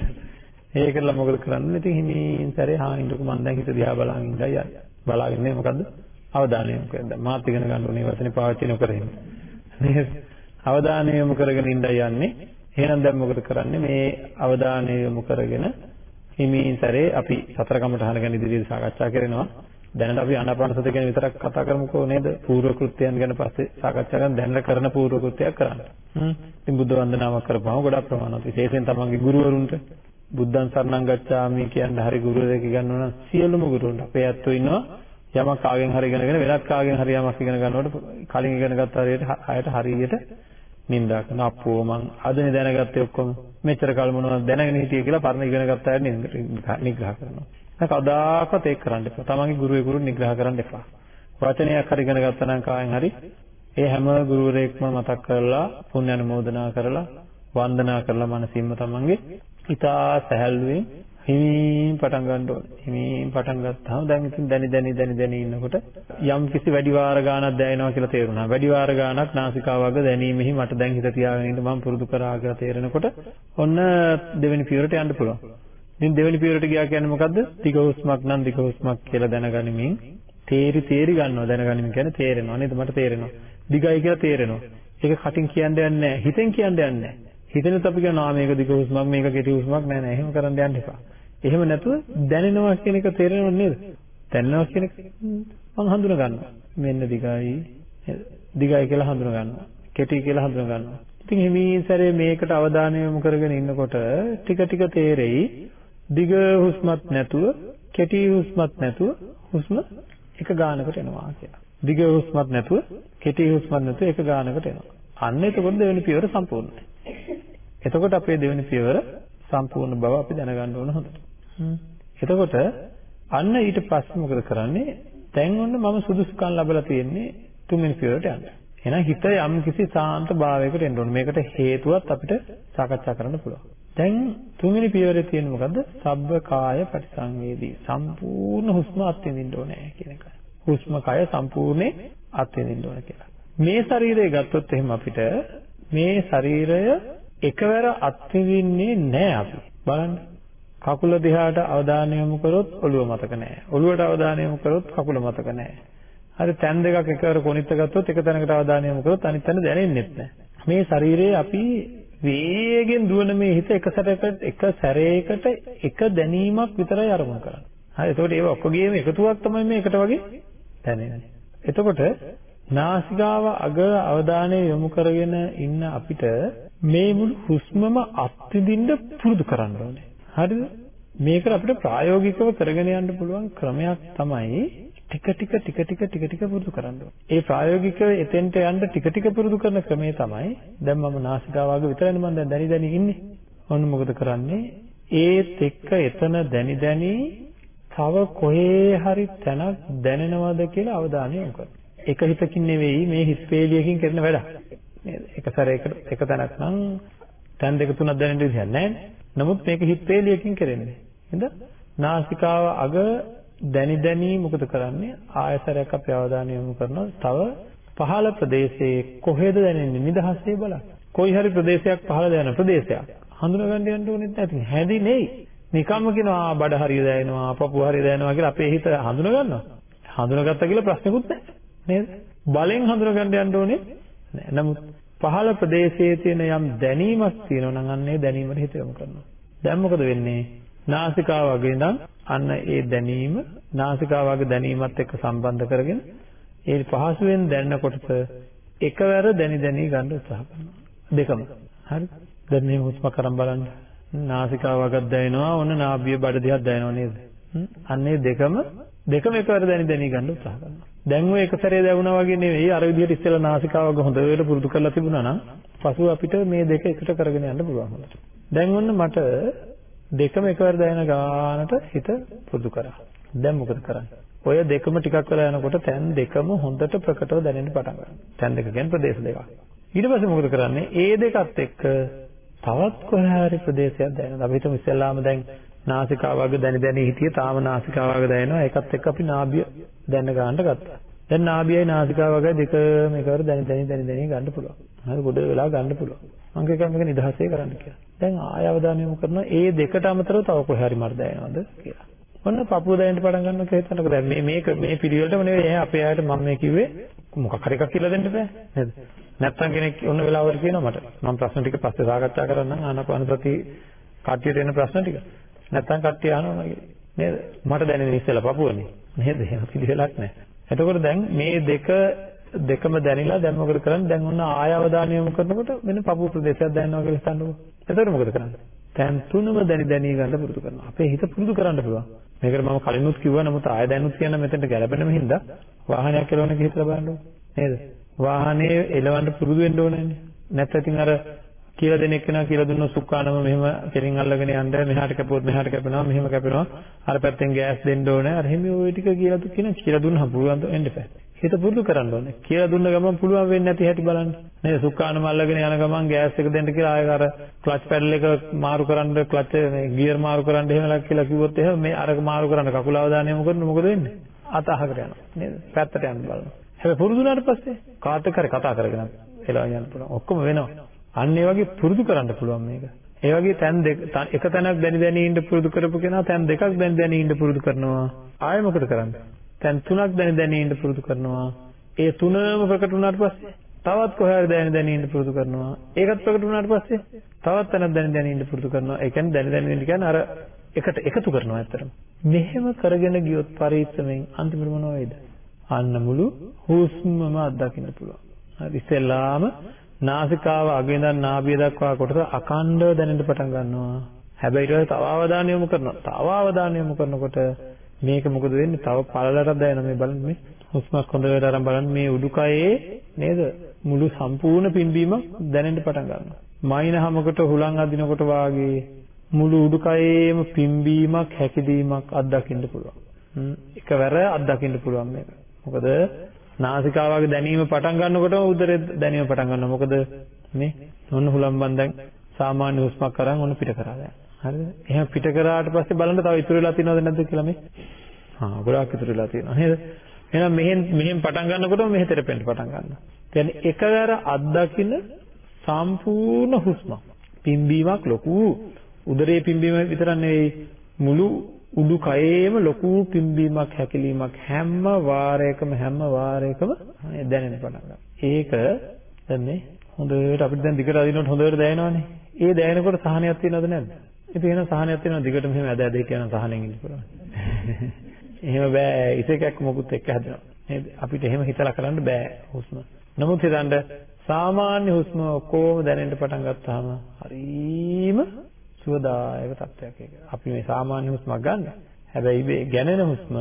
ඒකලා මොකද කරන්නේ? ඉතින් හිමින් සැරේ හා ඉන්නකො මම දැන් හිත දිහා බලාගෙන ඉඳලා යයි. බලාගෙන ඉන්නේ මොකද්ද? අවධානය යොමු කරන්න. මාත් ඉගෙන ගන්න ඕනේ වචනේ පාවිච්චි නොකර ඉන්න. නේද? අවධානය යොමු කරගෙන ඉඳලා යන්නේ. එහෙනම් දැන් මොකද කරන්නේ? මේ අවධානය යොමු කරගෙන හිමින් සැරේ අපි සතර කමඨහන ගැන ඉදිරියට සාකච්ඡා කරනවා. දැනට අපි ආනාපානසති ගැන විතරක් කතා කරමුකෝ නේද? පූර්ව කෘත්‍යයන් ගැන පස්සේ සාකච්ඡා කරන දැනට කරන පූර්ව කෘත්‍යයක් කරන්න. හ්ම්. ඉතින් බුද්ධ වන්දනාවක් කරපුවම ගොඩක් ප්‍රමාණවත්. විශේෂයෙන් තමන්ගේ ගුරුවරුන්ට බුද්ධං සරණං ගච්ඡාමි කියන හරි ගුරුවරයෙක් ඉගෙනනවා නම් සියලුම ගුරුවරුන්ට අපේ ඇත්තෝ ඉන්නවා යමක් කාගෙන් හරි ඉගෙනගෙන වෙනත් කාගෙන් හරි යමක් ඉගෙන ගන්නකොට කලින් ඉගෙන ගත්ත හරියට හරියට නින්දා කරන අපෝ මං අදනේ දැනගත්තේ ඔක්කොම මෙච්චර කල් මොනවද දැනගෙන හිටියේ කියලා පරණ ඉගෙන ගත්ත අය නිග්‍රහ කරනවා. දැන් කවදාකවත් ඒක කරන්න එපා. තමන්ගේ ගුරුවරයෙකුට නිග්‍රහ කරන්න එපා. වචනයක් හරි ඉගෙන ගත්තා නම් කායෙන් හරි ඒ හැම ගුරුවරයෙක්ම මතක් කරලා පුණ්‍ය අනුමෝදනා කරලා වන්දනා කරලා මනසින්ම තමන්ගේ ඉතා සැහැල්ලුවෙන් හිමින් පටන් ගන්න ඕනේ. හිමින් පටන් ගත්තාම දැන් ඉතින් දැනි දැනි දැනි දැනි ඉන්නකොට යම් කිසි වැඩි වාර ගාණක් දැනෙනවා කියලා තේරුණා. වැඩි වාර ගාණක් නාසිකාවග දැනීමෙහි මට දැන් හිත තියාගෙන ඉන්න මම පුරුදු කරා කියලා තේරෙනකොට ඔන්න දෙවෙනි පියවරට යන්න පුළුවන්. ඉතින් දෙවෙනි පියවරට ගියා කියන්නේ මොකද්ද? දිග හුස්මක් නම් දිග හුස්මක් කියලා දැනගනිමින් තේරි තේරි ගන්නවා දැනගනිමින් කියන්නේ තේරෙනවා නේද? මට තේරෙනවා. දිගයි කියලා තේරෙනවා. ඒක කටින් කියන්න යන්නේ නැහැ. හිතෙන් කියන්න යන්නේ නැහැ. හිතෙනත් අපි කියනවා මේක දිග හුස්මක් මේක කෙටි හුස්මක් නෑ නෑ එහෙම කරන්න යන්න එපා. එහෙම නැතුව දැනෙනවා කියන එක තේරෙනව නේද? දැනෙනවා කියන එක මම හඳුන ගන්නවා. මෙන්න දිගයි දිගයි කියලා හඳුන ගන්නවා. කෙටි කියලා හඳුන ගන්නවා. ඉතින් හිමින් සැරේ මේකට අවධානය යොමු කරගෙන ඉන්නකොට ටික ටික තේරෙයි දිග හුස්මත් නැතුව කෙටි හුස්මත් නැතුව හුස්ම එක ගානකට එනවා කියලා. දිග හුස්මත් නැතුව කෙටි හුස්මත් නැතුව එක ගානකට එනවා. අන්න එතකොට දෙවෙනි පියවර සම්පූර්ණයි. එතකොට අපේ දෙවෙනි පියවර සම්පූර්ණ බව අපි දැනගන්න ඕන හොඳට. එතකොට අන්න ඊට පස්සේ මොකද කරන්නේ? දැන් ඔන්න මම සුදුසුකම් ලැබලා තියෙන්නේ තුන්වෙනි පියවරට යන්න. එහෙනම් හිත යම් කිසි සාන්ත භාවයකට එන්න ඕනේ. මේකට හේතුවත් අපිට සාකච්ඡා කරන්න පුළුවන්. දැන් තුන්වෙනි පියවරේ තියෙන මොකද්ද? සබ්බ කාය පරිසංවේදී. සම්පූර්ණ හුස්ම අත්විඳින්න ඕනේ කියන එක. හුස්ම කය සම්පූර්ණේ අත්විඳින්න ඕනේ කියලා. මේ ශරීරය ගත්තොත් එහෙම අපිට මේ ශරීරය එකවර අත්විඳින්නේ නැහැ අපි. බලන්න. කකුල දිහාට අවධානය යොමු කරොත් ඔළුව මතක නැහැ. ඔළුවට අවධානය යොමු කරොත් කකුල මතක නැහැ. හරි තැන් දෙකක් එකවර කොනිට ගත්තොත් එක තැනකට අවධානය යොමු කරොත් අනිත් තැන දැනෙන්නේ නැහැ. මේ ශරීරයේ අපි වේගෙන් දුවන මේ හිත එක සැරයකට එක සැරයකට එක දැනීමක් විතරයි අරමුණු කරන්නේ. හරි එතකොට ඒව ඔක්කොගේම එකතුවක් තමයි මේකට වගේ දැනෙන්නේ. එතකොට නාසිකාව අග අවධානය යොමු කරගෙන ඉන්න අපිට මේ මුළු හුස්මම අත්විඳින්න පුරුදු කරන්න ඕනේ. හරිද? මේක අපිට ප්‍රායෝගිකව කරගෙන යන්න පුළුවන් ක්‍රමයක් තමයි ටික ටික ටික ටික ටික ටික පුරුදු කරන්න ඕනේ. ඒ ප්‍රායෝගිකව එතෙන්ට යන්න ටික ටික පුරුදු කරන ක්‍රමය තමයි දැන් මම නාසිකාවග විතරනේ මම දැන් දැනි දැනි ඉන්නේ. ඔන්න මොකද කරන්නේ? ඒත් එක්ක එතන දැනි දැනි තව කොහේ හරි තැනක් දැනෙනවද කියලා අවධානය යොමු කරනවා. එක හිතකින් නෙවෙයි මේ හිස් වේලියකින් කරන වැඩක්. නේද? එක සැරයකට එක තැනක් නම් තැන් දෙක තුනක් දැනෙන්න විදිහක් නැහැ. නමුත් මේක හිස් වේලියකින් කරන්නේ. නේද? නාසිකාව අග දැනි දැනි මොකද කරන්නේ? ආයතරයක් අපි අවධානය යොමු කරනවා. තව පහළ ප්‍රදේශයේ කොහෙද දැනෙන්නේ? නිදහසේ බලන්න. කොයි හරි ප්‍රදේශයක් පහළ දැනෙන ප්‍රදේශයක්. හඳුනගන්න යන්න ඕනෙත් නැති. හැදි නෙයි. නිකම්ම කියනවා බඩ හරිය දැනෙනවා, පපුව හරිය දැනෙනවා කියලා අපේ හිත හඳුන ගන්නවා. හඳුනගත්තා කියලා ප්‍රශ්නකුත් නැහැ. නේද? බලෙන් හඳුනගන්න යන්න ඕනේ නැහැ. නමුත් පහළ ප්‍රදේශයේ තියෙන යම් දැනීමක් තියෙනවා නම් අන්න ඒ දැනීමට හිත යොමු කරනවා. දැන් මොකද වෙන්නේ? නාසිකාව වගේ ඉඳන් අන්න ඒ දැනීම නාසිකාව වගේ දැනීමත් එක්ක සම්බන්ධ කරගෙන ඒ පහසුවෙන් දැනනකොට එකවර දැනි දැනි ගන්න උත්සාහ කරනවා. දෙකම. හරි. දැන් මේ හුස්ම කරන් බලන්න. නාසිකාව වගක් දැනෙනවා, ඔන්න නාභිය බඩ දිහා දැනෙනවා නේද? අන්නේ දෙකම දෙකම එකවර දැනි දැනි ගන්න උත්සාහ කරනවා. දැන් ඔය එක සැරේ දැවුනා වගේ නෙවෙයි අර විදිහට ඉස්සෙල්ලා නාසිකාව වග හොඳට පුරුදු කරලා තිබුණා නම් පසුව අපිට මේ දෙක එකට කරගෙන යන්න පුළුවන් හොඳට. දැන් ඔන්න මට දෙකම එකවර දැනෙන ගානට හිත පුරුදු කරා. දැන් මොකද කරන්නේ? ඔය දෙකම ටිකක් වෙලා යනකොට තැන් දෙකම හොඳට ප්‍රකටව දැනෙන්න පටන් ගන්නවා. තැන් දෙක කියන්නේ ප්‍රදේශ දෙකක්. ඊට පස්සේ මොකද කරන්නේ? ඒ දෙකත් එක්ක තවත් කොහේ හරි ප්‍රදේශයක් දැනෙනවා. අපි හිතමු ඉස්සෙල්ලාම දැන් නාසිකාවග දැනි දැනි හිටියේ තාම නාසිකාවග දැනෙනවා. ඒකත් එක්ක අපි නාභිය දැනන ගන්නට ගත්තා. දැන් නාභියයි නාසිකාවග දෙකම එකවර දැනි දැනි දැනි දැනි ගන්න පුළුවන්. හරි ගොඩ වෙලා ගන්න පුළුවන්. මම කියනවා මේක නිදහසේ කරන්න කියලා. දැන් ආය අවධානය යොමු කරනවා ඒ දෙකට අමතරව තව කොහේ හරි මට දැනෙනවද කියලා. ඔන්න පපුව දැනෙන්න පටන් ගන්නවා කියලා හිතනකොට දැන් මේ මේක මේ පිළිවෙලටම නෙවෙයි. අපේ අයට මම මේ කිව්වේ මොකක් හරි එකක් කියලා දෙන්න බෑ. නේද? නැත්තම් කෙනෙක් ඔන්න වෙලාවට කියනවා මට. මම ප්‍රශ්න ටික පස්සේ සාකච්ඡා කරන්නම් ආනාපාන සති කට්ටියට එන ප්‍රශ්න ටික. නැත්තම් කට්ටිය අහනවා මගේ නේද? මට දැනෙන ඉස්සෙල්ලා පපුවනේ නේද? එහෙම පිළිවෙලක් නැහැ. එතකොට දැන් මේ දෙක දෙකම දැනිලා දැන් මොකද කරන්නේ? දැන් ඔන්න ආය අවධානය යොමු කරනකොට මෙන්න පපුව ප්‍රදේශයක් දැනෙනවා කියලා හිතන්නකෝ. එතකොට මොකද කරන්නේ? තැන් තුනම දැනි දැනි ගන්න පුරුදු කරනවා. අපේ හිත පුරුදු කරන්න පුළුවන්. මේකට මම කලිනුත් කිව්වා නමුත් ආය දැනුත් කියන මෙතනට ගැලපෙනම හින්දා වාහනයක් එලවන්න කියලා බලන්න නේද? වාහනේ එලවන්න පුරුදු වෙන්න ඕනේනේ. නැත්නම් ඉතින් අර කියලා දෙන එක්කෙනා කියලා දුන්න සුක්කානම මෙහෙම කෙලින් අල්ලගෙන යන්න මෙහාට කැපුවොත් මෙහාට කැපෙනවා මෙහෙම කැපෙනවා. අර පැත්තෙන් ගෑස් දෙන්න ඕනේ. අර හිමි ওই ටික කියලා තු කියන කියලා දුන්නා පුළුවන් ද එන්න බෑ. හිත පුරුදු කරන්න ඕනේ. කියලා දුන්න ගමන් පුළුවන් වෙන්නේ නැති හැටි බලන්න. නේද? සුක්කානම අල්ලගෙන යන ගමන් ගෑස් එක දෙන්න කියලා ආයෙ අර ක්ලච් පැඩල් එක මාරු කරන්න ක්ලච් මේ ගියර් මාරු කරන්න එහෙම ලක් කියලා කිව්වොත් එහෙම මේ අරක මාරු කරන්න කකුල අවධානය යොමු කරන මොකද වෙන්නේ? අත අහකට යනවා. නේද? පැත්තට යන්න බලන්න. හැබැයි පුරුදු වුණාට පස්සේ කාත් එක්ක හරි කතා කරගෙන එලා යන්න පුළුවන්. ඔක්කොම වෙනවා. අන්න ඒ වගේ පුරුදු කරන්න පුළුවන් මේක. ඒ වගේ තැන් දෙක එක තැනක් දැනි දැනි ඉන්න පුරුදු කරපු කෙනා තැන් දෙකක් දැනි දැනි ඉන්න පුරුදු කරනවා. ආයෙ මොකද කරන්නේ? තැන් තුනක් දැනි දැනි ඉන්න පුරුදු කරනවා. ඒ තුනම ප්‍රකට වුණාට පස්සේ තවත් කොහේ හරි දැනි දැනි ඉන්න පුරුදු කරනවා. ඒකත් ප්‍රකට වුණාට පස්සේ තවත් තැනක් දැනි දැනි ඉන්න පුරුදු කරනවා. ඒ කියන්නේ දැනි දැනි ඉන්න කියන්නේ අර එකට එකතු කරනවා ඇත්තටම. මෙහෙම කරගෙන ගියොත් පරිස්සමෙන් අන්තිමට මොනව වෙයිද? අන්න මුළු හුස්මම අත්දකින්න පුළුවන්. හරි ඉස්සෙල්ලාම නාසිකාව අගේ ඉඳන් නාභිය දක්වා කොටස අකණ්ඩව දැනෙන්න පටන් ගන්නවා. හැබැයි ඊට පස්සේ තව අවධානය යොමු කරනවා. තව අවධානය යොමු කරනකොට මේක මොකද වෙන්නේ? තව පළලට දැනෙන මේ බලන්න මේ හුස්මක් හොඳ වෙලාවට අරන් බලන්න මේ උඩුකයේ නේද? මුළු සම්පූර්ණ පිම්බීම දැනෙන්න පටන් ගන්නවා. මයින්හමකට හුලං අදිනකොට වාගේ මුළු උඩුකයේම පිම්බීමක් හැකිදීමක් අත්දකින්න පුළුවන්. එකවර අත්දකින්න පුළුවන් මේක. මොකද නාසිකාවගේ දැනීම පටන් ගන්නකොටම උදරේ දැනීම පටන් ගන්නවා. මොකද මේ ඔන්න හුලම්බන් දැන් සාමාන්‍ය හුස්මක් කරන් ඔන්න පිට කරා දැන්. හරිද? එහෙනම් පිට කරාට පස්සේ බලන්න තව ඉතුරු වෙලා තියෙනවද නැද්ද කියලා මේ. හා ගොඩාක් ඉතුරු වෙලා තියෙනවා නේද? එහෙනම් මෙහෙන් මෙහෙන් පටන් ගන්නකොටම මෙහෙ තෙරපෙන්න පටන් ගන්නවා. කියන්නේ එකවර අත්දකින්න සම්පූර්ණ හුස්ම. පිම්බීමක් ලොකු උදරයේ පිම්බීම විතරක් නෙවෙයි මුළු උඩුකයේම ලොකු පිම්බීමක් හැකිලීමක් හැම වාරයකම හැම වාරයකම දැනෙන්න පටන් ගන්නවා. ඒක දැන් මේ හොඳට අපිට දැන් දිගට අදිනකොට හොඳට දැනෙනවනේ. ඒ දැනෙනකොට සහනයක් තියෙනවද නැද්ද? ඉතින් එහෙනම් සහනයක් තියෙනවා දිගට මෙහෙම ඇද ඇද කියන සහනෙන් ඉන්න පුළුවන්. එහෙම බෑ ඉසේකක් මොකුත් එක්ක හදනවා. නේද? අපිට එහෙම හිතලා කරන්න බෑ හුස්ම. නමුත් හිතන්න සාමාන්‍ය හුස්ම කොහොම දැනෙන්න පටන් ගත්තාම හරීම සුවදායක තත්ත්වයක් ඒක. අපි මේ සාමාන්‍ය හුස්මක් ගන්න. හැබැයි මේ ගැනෙන හුස්ම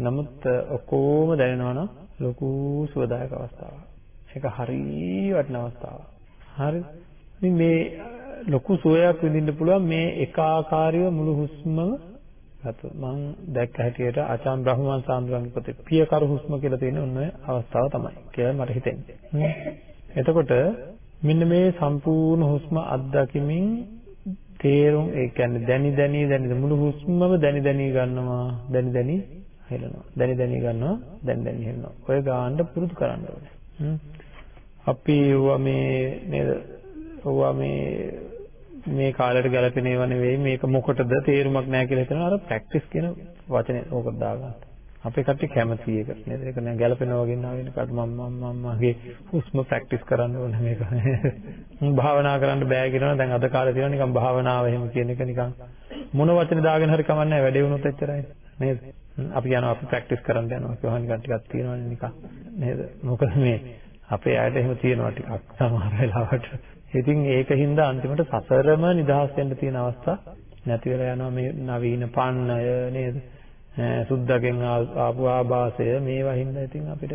නමුත් ඔක්කොම දැනෙනවා නම් ලොකු සුවදායක අවස්ථාවක්. ඒක හරිය වටින අවස්ථාවක්. හරි. ඉතින් මේ ලොකු සුවයක් විඳින්න පුළුවන් මේ එකාකාරීව මුළු හුස්මම ගත්තොත් මම දැක්ක හැටියට ආචාම් බ්‍රහ්මවංශ සාන්ද්‍රංග පොතේ පියකරු හුස්ම කියලා තියෙන ඔන්න අවස්ථාව තමයි කියලා මට හිතෙන්නේ. එතකොට මෙන්න මේ සම්පූර්ණ හුස්ම අත්දැකීමින් තේරුම් ඒ කියන්නේ දැනි දැනි දැනි මුළු හුස්මම දැනි දැනි ගන්නවා දැනි දැනි හෙලනවා දැනි දැනි ගන්නවා දැනි දැනි හෙලනවා ඔය ගාන්න පුරුදු කරන්න ඕනේ. අපි ඒවා මේ නේද? ඕවා මේ මේ කාලයට ගැලපෙන ඒවා නෙවෙයි මේක මොකටද තේරුමක් නැහැ කියලා හිතනවා අර ප්‍රැක්ටිස් කියන වචනේ ඕක දාගන්න අපේ කට්ටිය කැමති එක නේද? ඒක නෑ ගැලපෙනවා වගේ නා වෙන කට මම මම මගේ හුස්ම ප්‍රැක්ටිස් කරන්න ඕනේ මේක. භාවනා කරන්න බෑ කියනවා දැන් අද කාලේ තියෙනවා නිකන් භාවනාව එහෙම කියන එක නිකන් මොන වචන දාගෙන හරි කමන්නේ වැඩේ වුණොත් එච්චරයි නේද? අපි යනවා අපි ප්‍රැක්ටිස් කරන්න යනවා කියලා නිකන් ටිකක් තියෙනවනේ නිකන් නේද? මොකද මේ අපේ අයට එහෙම තියෙනවා ටිකක් සමහර වෙලාවට. ඉතින් ඒකින්ද අන්තිමට සසරම නිදහස් වෙන්න තියෙන අවස්ථා නැති වෙලා යනවා මේ නවීන පන්නය නේද? සුද්ධගෙන් ආපු ආభాසය මේවා හින්දා ඉතින් අපිට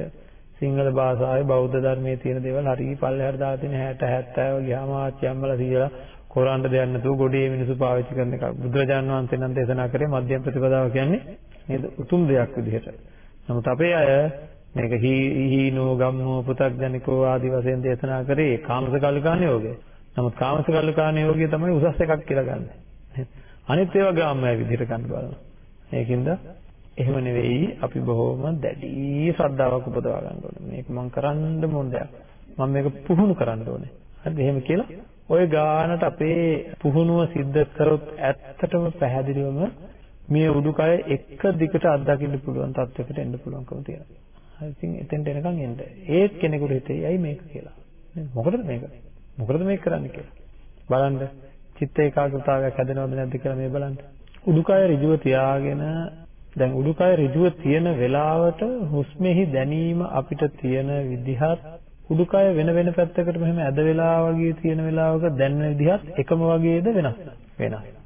සිංහල භාෂාවේ බෞද්ධ ධර්මයේ තියෙන දේවල් හරිය පල්ලෙහාට දාලා තියෙන 60 70 ගියාම ආච්චියම්මලා සීලා කොරන්න දෙයක් නැතුව ගොඩේ මිනිස්සු පාවිච්චි කරන එක බුදුරජාණන් වහන්සේ නම් දේශනා කරේ මධ්‍යම ප්‍රතිපදාව කියන්නේ නේද උතුම් දෙයක් විදිහට. නමුත් අපේ අය මේක හීනෝ ගම්මෝ පුතග්ජනිකෝ ආදි වශයෙන් දේශනා කරේ කාමසකල්ලාන යෝගය. නමුත් කාමසකල්ලාන යෝගය තමයි උසස් එකක් කියලා ගන්න. අනිත් ඒවා ගාමයේ විදිහට ගන්න බලනවා. ඒකින්ද එහෙම නෙවෙයි අපි බොහොම දැඩි ශ්‍රද්ධාවක් උපදවා ගන්න ඕනේ. මේක මම කරන්න මොන දෙයක්. මම මේක පුහුණු කරන්න ඕනේ. හරිද? එහෙම කියලා ওই ගානට අපේ පුහුණුව සිද්ධ කරොත් ඇත්තටම පැහැදිලිවම මේ උඩුකය එක දිගට අත්දකින්න පුළුවන් තත්යකට එන්න පුළුවන්කම තියෙනවා. හරි ඉතින් එතෙන්ට එනකන් එන්න. ඒත් කෙනෙකුට හිතේ ඇයි මේක කියලා. මොකටද මේක? මොකටද මේක කරන්න කියලා. බලන්න චිත්ත ඒකාග්‍රතාවයක් හැදෙනවද නැද්ද කියලා මේ බලන්න. උඩුකය ඍජුව තියාගෙන දැන් උඩුකය ඍජුව තියෙන වෙලාවට හුස්මෙහි දැනීම අපිට තියෙන විදිහත් උඩුකය වෙන වෙන පැත්තකට මෙහෙම ඇද වෙලා වගේ තියෙන වෙලාවක දැනෙන විදිහත් එකම වගේද වෙනස් වෙනස්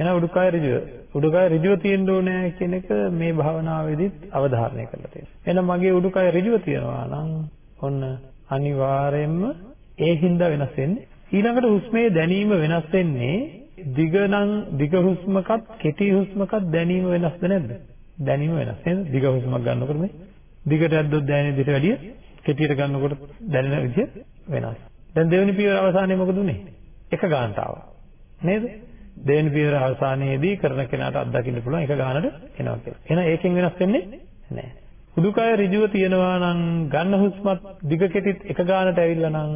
එහෙනම් උඩුකය ඍජුව උඩුකය ඍජුව තියෙන්න ඕනේ කියන එක මේ භාවනාවේදීත් අවධාරණය කරලා තියෙනවා එහෙනම් මගේ උඩුකය ඍජුව තියනවා නම් ඔන්න අනිවාර්යයෙන්ම ඒ හින්දා වෙනස් වෙන්නේ ඊළඟට හුස්මේ දැනීම වෙනස් වෙන්නේ දිග නම් දිග හුස්මකත් කෙටි හුස්මකත් දැනීම වෙනස්ද නැද්ද? දැනීම වෙනස් නේද? දිග හුස්මක් ගන්නකොට මේ දිගට ඇද්දොත් දැනෙන විදිහට වැඩිය කෙටියට ගන්නකොට දැනෙන විදිහ වෙනස්. දැන් දෙවෙනි පියවර අවසානයේ මොකද උනේ? එක ගානට ආවා. නේද? දෙවෙනි පියවර අවසානයේදී කරන කෙනාට අත්දකින්න පුළුවන් එක ගානට එනවා කියලා. එහෙනම් ඒකෙන් වෙනස් වෙන්නේ නැහැ. උඩුකය ඍජුව තියනවා නම් ගන්න හුස්මත් දිග කෙටිත් එක ගානට ඇවිල්ලා නම්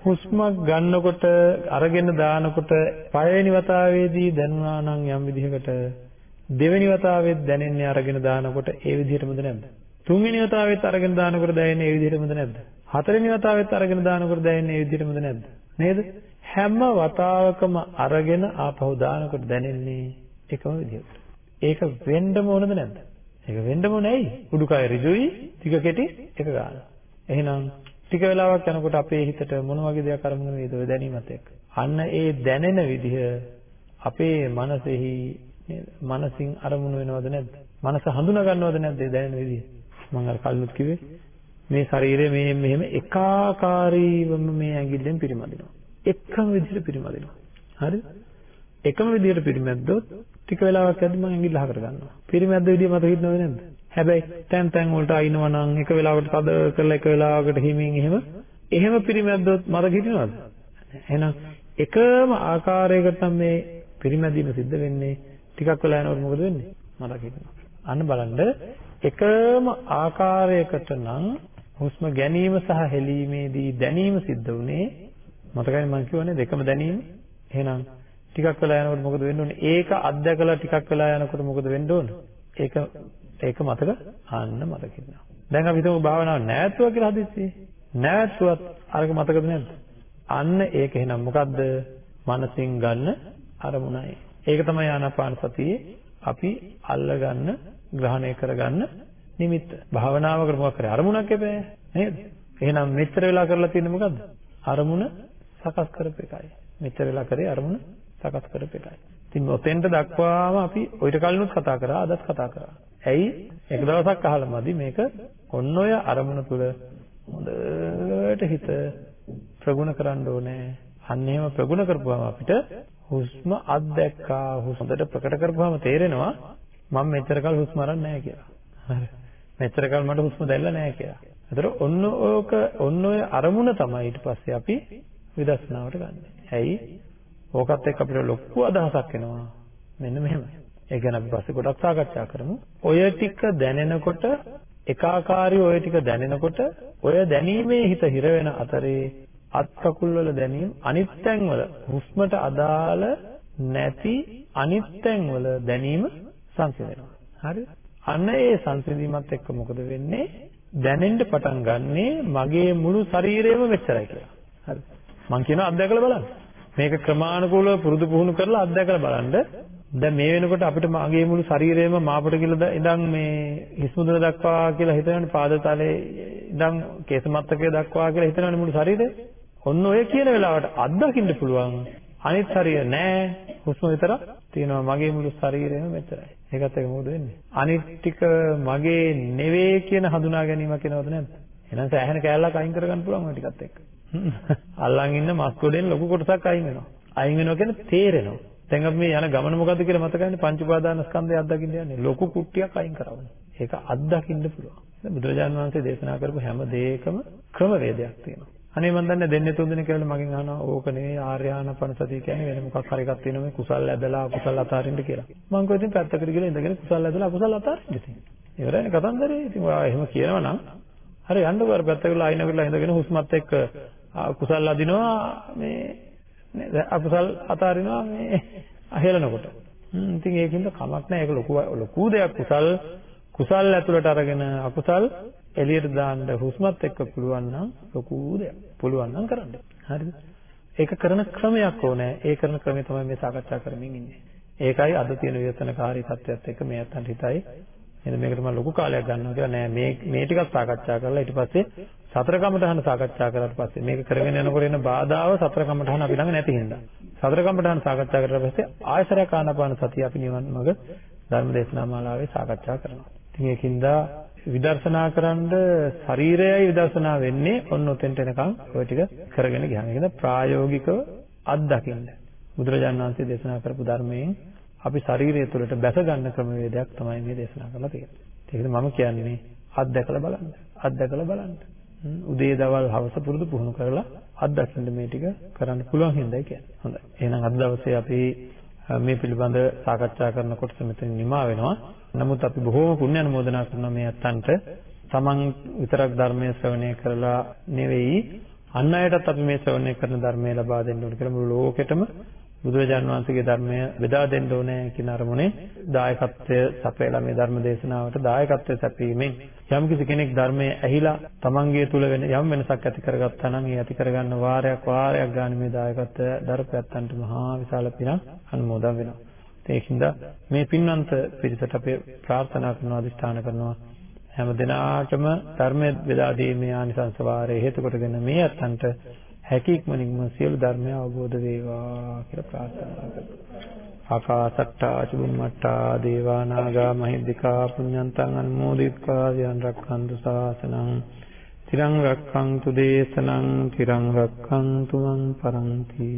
හුස්මක් ගන්නකොට අරගෙන දානකොට පළවෙනි වතාවේදී දැනුණා නම් යම් විදිහකට දෙවෙනි වතාවෙත් දැනෙන්නේ අරගෙන දානකොට ඒ විදිහටමද නැද්ද? තුන්වෙනි වතාවෙත් අරගෙන දානකොට දැනෙන්නේ ඒ විදිහටමද නැද්ද? හතරවෙනි වතාවෙත් අරගෙන දානකොට දැනෙන්නේ ඒ විදිහටමද නැද්ද? නේද? හැම වතාවකම අරගෙන ආපහු දානකොට දැනෙන්නේ එකම විදිහට. ඒක වෙන්නම ඕනද නැද්ද? ඒක වෙන්නම ඕනේ ඇයි? උඩුකය ඍජුයි, ටික කෙටි එක ගන්න. එහෙනම් ටික වෙලාවක් යනකොට අපේ හිතට මොන වගේ දෙයක් අරමුණ වේද ඔය දැනීමත් එක්ක. අන්න ඒ දැනෙන විදිහ අපේ මනසෙහි නේද? මනසින් අරමුණු වෙනවද නැද්ද? මනස හඳුනා ගන්නවද නැද්ද ඒ දැනෙන විදිහ? මම අර කලිනුත් කිව්වේ මේ ශරීරය මේ මෙහෙම එකාකාරීවම මේ ඇඟිල්ලෙන් පිරිමදිනවා. එකම විදිහට පිරිමදිනවා. හරිද? එකම විදිහට පිරිමැද්දොත් ටික වෙලාවක් යද්දි මම ඇඟිල්ල අහකට ගන්නවා. පිරිමැද්ද විදිය මට හිතනවද නැද්ද? හැබැයි තැන් තැන් වලට අයින්නවා නම් එක වෙලාවකට තද කරලා එක වෙලාවකට හිමින් එහෙම එහෙම පිරිමැද්දොත් මතක හිටිනවද? එහෙනම් එකම ආකාරයකට මේ පිරිමැදීම සිද්ධ වෙන්නේ ටිකක් වෙලා යනකොට මොකද වෙන්නේ? මතක හිටිනවා. අන්න බලන්න එකම ආකාරයකට නම් හුස්ම ගැනීම සහ හෙලීමේදී දැනීම සිද්ධ වුණේ මතකයි මම කියවනේ දෙකම දැනීම. එහෙනම් ටිකක් වෙලා යනකොට මොකද වෙන්න ඕනේ? ඒක අත්දැකලා ටිකක් වෙලා යනකොට මොකද වෙන්න ඕනේ? ඒක ඒක මතක ආන්න මතක ඉන්නවා. දැන් අපි හිතමු භාවනාව නැවතුවා කියලා හදිස්සියේ. නැවතුවත් අරක මතකද නැද්ද? අන්න ඒක එහෙනම් මොකද්ද? මනසින් ගන්න අරමුණයි. ඒක තමයි ආනාපාන සතියේ අපි අල්ලගන්න ග්‍රහණය කරගන්න නිමිත්ත. භාවනාවකට මොකක් කරේ අරමුණක් එපෑ නේද? එහෙනම් මෙච්චර වෙලා කරලා තියෙන්නේ මොකද්ද? අරමුණ සකස් කරපු එකයි. මෙච්චර වෙලා කරේ අරමුණ සකස් කරපු එකයි. ඉතින් ඔතෙන්ට දක්වාම අපි ඔයිට කලිනුත් කතා කරා අදත් කතා කරා. ඇයි එක දවසක් අහලමදි මේක ඔන්න ඔය අරමුණ තුල හොඳට හිත ප්‍රගුණ කරන්න ඕනේ. අන්න එහෙම ප්‍රගුණ කරපුවාම අපිට හුස්ම අත්දැක්කා හොඳට ප්‍රකට කරපුවාම තේරෙනවා මම මෙච්චර කල් හුස්ම අරන් නැහැ කියලා. හරි. මෙච්චර කල් මට හුස්ම දැල්ලා නැහැ කියලා. ඒතර ඔන්න ඕක ඔන්න ඔය අරමුණ තමයි ඊට පස්සේ අපි විදර්ශනාවට ගන්නෙ. ඇයි? ඕකත් එක්ක අපිට ලොකු අදහසක් එනවා. මෙන්න මෙහෙමයි. ඒ ගැන අපි පස්සේ ගොඩක් සාකච්ඡා කරමු. ඔය ටික දැනෙනකොට එකාකාරී ඔය ටික දැනෙනකොට ඔය දැනීමේ හිත හිර වෙන අතරේ අත් කකුල් වල දැනීම අනිත් තැන්වල හුස්මට අදාළ නැති අනිත් තැන්වල දැනීම සංසිඳෙනවා. හරිද? අන්න ඒ සංසිඳීමත් එක්ක මොකද වෙන්නේ? දැනෙන්න පටන් ගන්නේ මගේ මුළු ශරීරයම මෙච්චරයි කියලා. හරි. මං කියනවා අත්දැකලා බලන්න. මේක ක්‍රමානුකූලව පුරුදු පුහුණු කරලා අත්දැකලා බලන්න දැන් මේ වෙනකොට අපිට මගේ මුළු ශරීරයම මාපට කියලා ඉඳන් මේ හිස් මුදුන දක්වා කියලා හිතනවනේ පාද තලයේ ඉඳන් කේස මත්තකය දක්වා කියලා හිතනවනේ මුළු ශරීරය. ඔන්න ඔය කියන වෙලාවට අත්දකින්න පුළුවන්. අනිත් ශරීර නෑ. හුස්ම විතරක් තියෙනවා. මගේ මුළු ශරීරයම මෙතරයි. ඒකත් එක මොකද වෙන්නේ? අනිත් ටික මගේ නෙවෙයි කියන හඳුනා ගැනීමක් එනවද නැද්ද? එහෙනම් සෑහෙන කෑල්ලක් අයින් කරගන්න පුළුවන් ඔය ටිකත් එක්ක. අල්ලන් ඉන්න මස් ගොඩෙන් ලොකු කොටසක් අයින් වෙනවා. අයින් වෙනවා කියන්නේ තේරෙනවා. දැන් අපි මේ යන ගමන මොකද්ද කියලා මතකයිනේ පංච උපාදාන ස්කන්ධය අත්දකින්න යන්නේ. ලොකු කුට්ටියක් අයින් කරවන්න. ඒක අත්දකින්න පුළුවන්. බුදුරජාණන් වහන්සේ දේශනා කරපු හැම දෙයකම ක්‍රමවේදයක් තියෙනවා. අනේ මන් දන්නේ දෙන්නේ තුන් දෙනෙක් කියලා මගෙන් අහනවා ඕක නෙවෙයි ආර්යානපන සතිය කියන්නේ වෙන මොකක් හරි එකක් තියෙනවා මේ කුසල් ඇදලා අකුසල් අතාරින්න කියලා. මං කිව්වා ඉතින් පැත්තකට ගිහලා ඉඳගෙන කුසල් ඇදලා අකුසල් අතාරින්න ඉතින්. ඉවරයි කතන්දරේ. ඉතින් ඔයා එහෙම කියනවා නම් හරි යන්නකෝ අර පැත්තකට ආයින කරලා ඉඳගෙන හුස්මත් එක්ක කුසල් අදිනවා මේ නේද අකුසල් අතාරිනවා මේ අහෙලනකොට. හ්ම් ඉතින් ඒකින්ද කමක් නැහැ ඒක ලොකු ලොකු දෙයක් කුසල් කුසල් ඇතුළට අරගෙන අකුසල් එළියට දාන්න හුස්මත් එක්ක පුළුවන් නම් ලොකු දෙයක්. පුළුවන් නම් කරන්න. හරිද? ඒක කරන ක්‍රමයක් ඕනේ. ඒ කරන ක්‍රමය තමයි මේ සාකච්ඡා කරමින් ඉන්නේ. ඒකයි අද තියෙන විවසනකාරී තත්ත්වයක් එක්ක මේ අතන්ට හිතයි එහෙනම් මේකට මම ලොකු කාලයක් ගන්නවා කියලා නෑ මේ මේ ටිකක් සාකච්ඡා කරලා ඊට පස්සේ සතර කමඨහන සාකච්ඡා කරලා පස්සේ මේක කරගෙන යනකොට එන බාධාව සතර කමඨහන අපි ළඟ නැති හින්දා සතර කමඨහන සාකච්ඡා කරලා පස්සේ ආයසරයක් ආනාපාන සතිය අපි නිවන් මඟ ධර්ම දේශනා මාලාවේ සාකච්ඡා කරනවා. ඉතින් ඒකින්ද විදර්ශනා කරන්ඩ ශරීරයයි විදර්ශනා වෙන්නේ ඔන්න ඔතෙන්ට එනකන් ඔය ටික කරගෙන ගියාම. ඒකද ප්‍රායෝගිකව අත්දකින්න. බුදුරජාණන් වහන්සේ දේශනා කරපු ධර්මයෙන් අපි ශරීරය තුළට බැස ගන්න ක්‍රමවේදයක් තමයි මේ දේශනා කරලා තියෙන්නේ. ඒකද මම කියන්නේ අත්දැකලා බලන්න. අත්දැකලා බලන්න. උදේ දවල් හවස පුරුදු පුහුණු කරලා අත්දකින්න මේ ටික කරන්න පුළුවන් හින්දායි කියන්නේ. හොඳයි. එහෙනම් අද දවසේ අපි මේ පිළිබඳ සාකච්ඡා කරන කොටස මෙතන නිමා වෙනවා. නමුත් අපි බොහෝම පුණ්‍ය අනුමෝදනා කරනවා මේ අත්තන්ට තමන් විතරක් ධර්මයේ ශ්‍රවණය කරලා නෙවෙයි අන් අයටත් අපි මේ ශ්‍රවණය කරන ධර්මය ලබා දෙන්න ඕන කියලා මුළු ලෝකෙටම බුදුරජාණන් වහන්සේගේ ධර්මය බෙදා දෙන්න ඕනේ කියන අරමුණේ දායකත්වය සපයලා මේ ධර්ම දේශනාවට දායකත්වය සැපීමෙන් යම් කිසි කෙනෙක් ධර්මයේ ඇහිලා තමන්ගේ තුල වෙන යම් වෙනසක් ඇති කරගත්තා නම් ඒ ඇති කරගන්න වාරයක් වාරයක් ගන්න මේ දායකත්වය දරපැත්තන්ට මහා විශාල පිනක් අනුමෝදන් වෙනවා. ඒකින්ද මේ පින්වන්ත පිරිසට අපි ප්‍රාර්ථනා කරනවා අදිෂ්ඨාන කරනවා හැම දිනාටම ධර්මයේ බෙදා දීමේ ආනිසංස වාරයේ හේතු කොටගෙන මේ අත්තන්ට හැකි ඉක්මනින්ම සියලු ධර්මය අවබෝධ වේවා කියලා ප්‍රාර්ථනා කරනවා. ආකාසට්ටා චුම්මට්ටා දේවා නාග මහිද්దికා පුඤ්ඤන්තං අනුමෝදිත්වා යන් රක්ඛන්තු ශාසනං තිරං රක්ඛන්තු දේශනං තිරං රක්ඛන්තු මං පරන්ති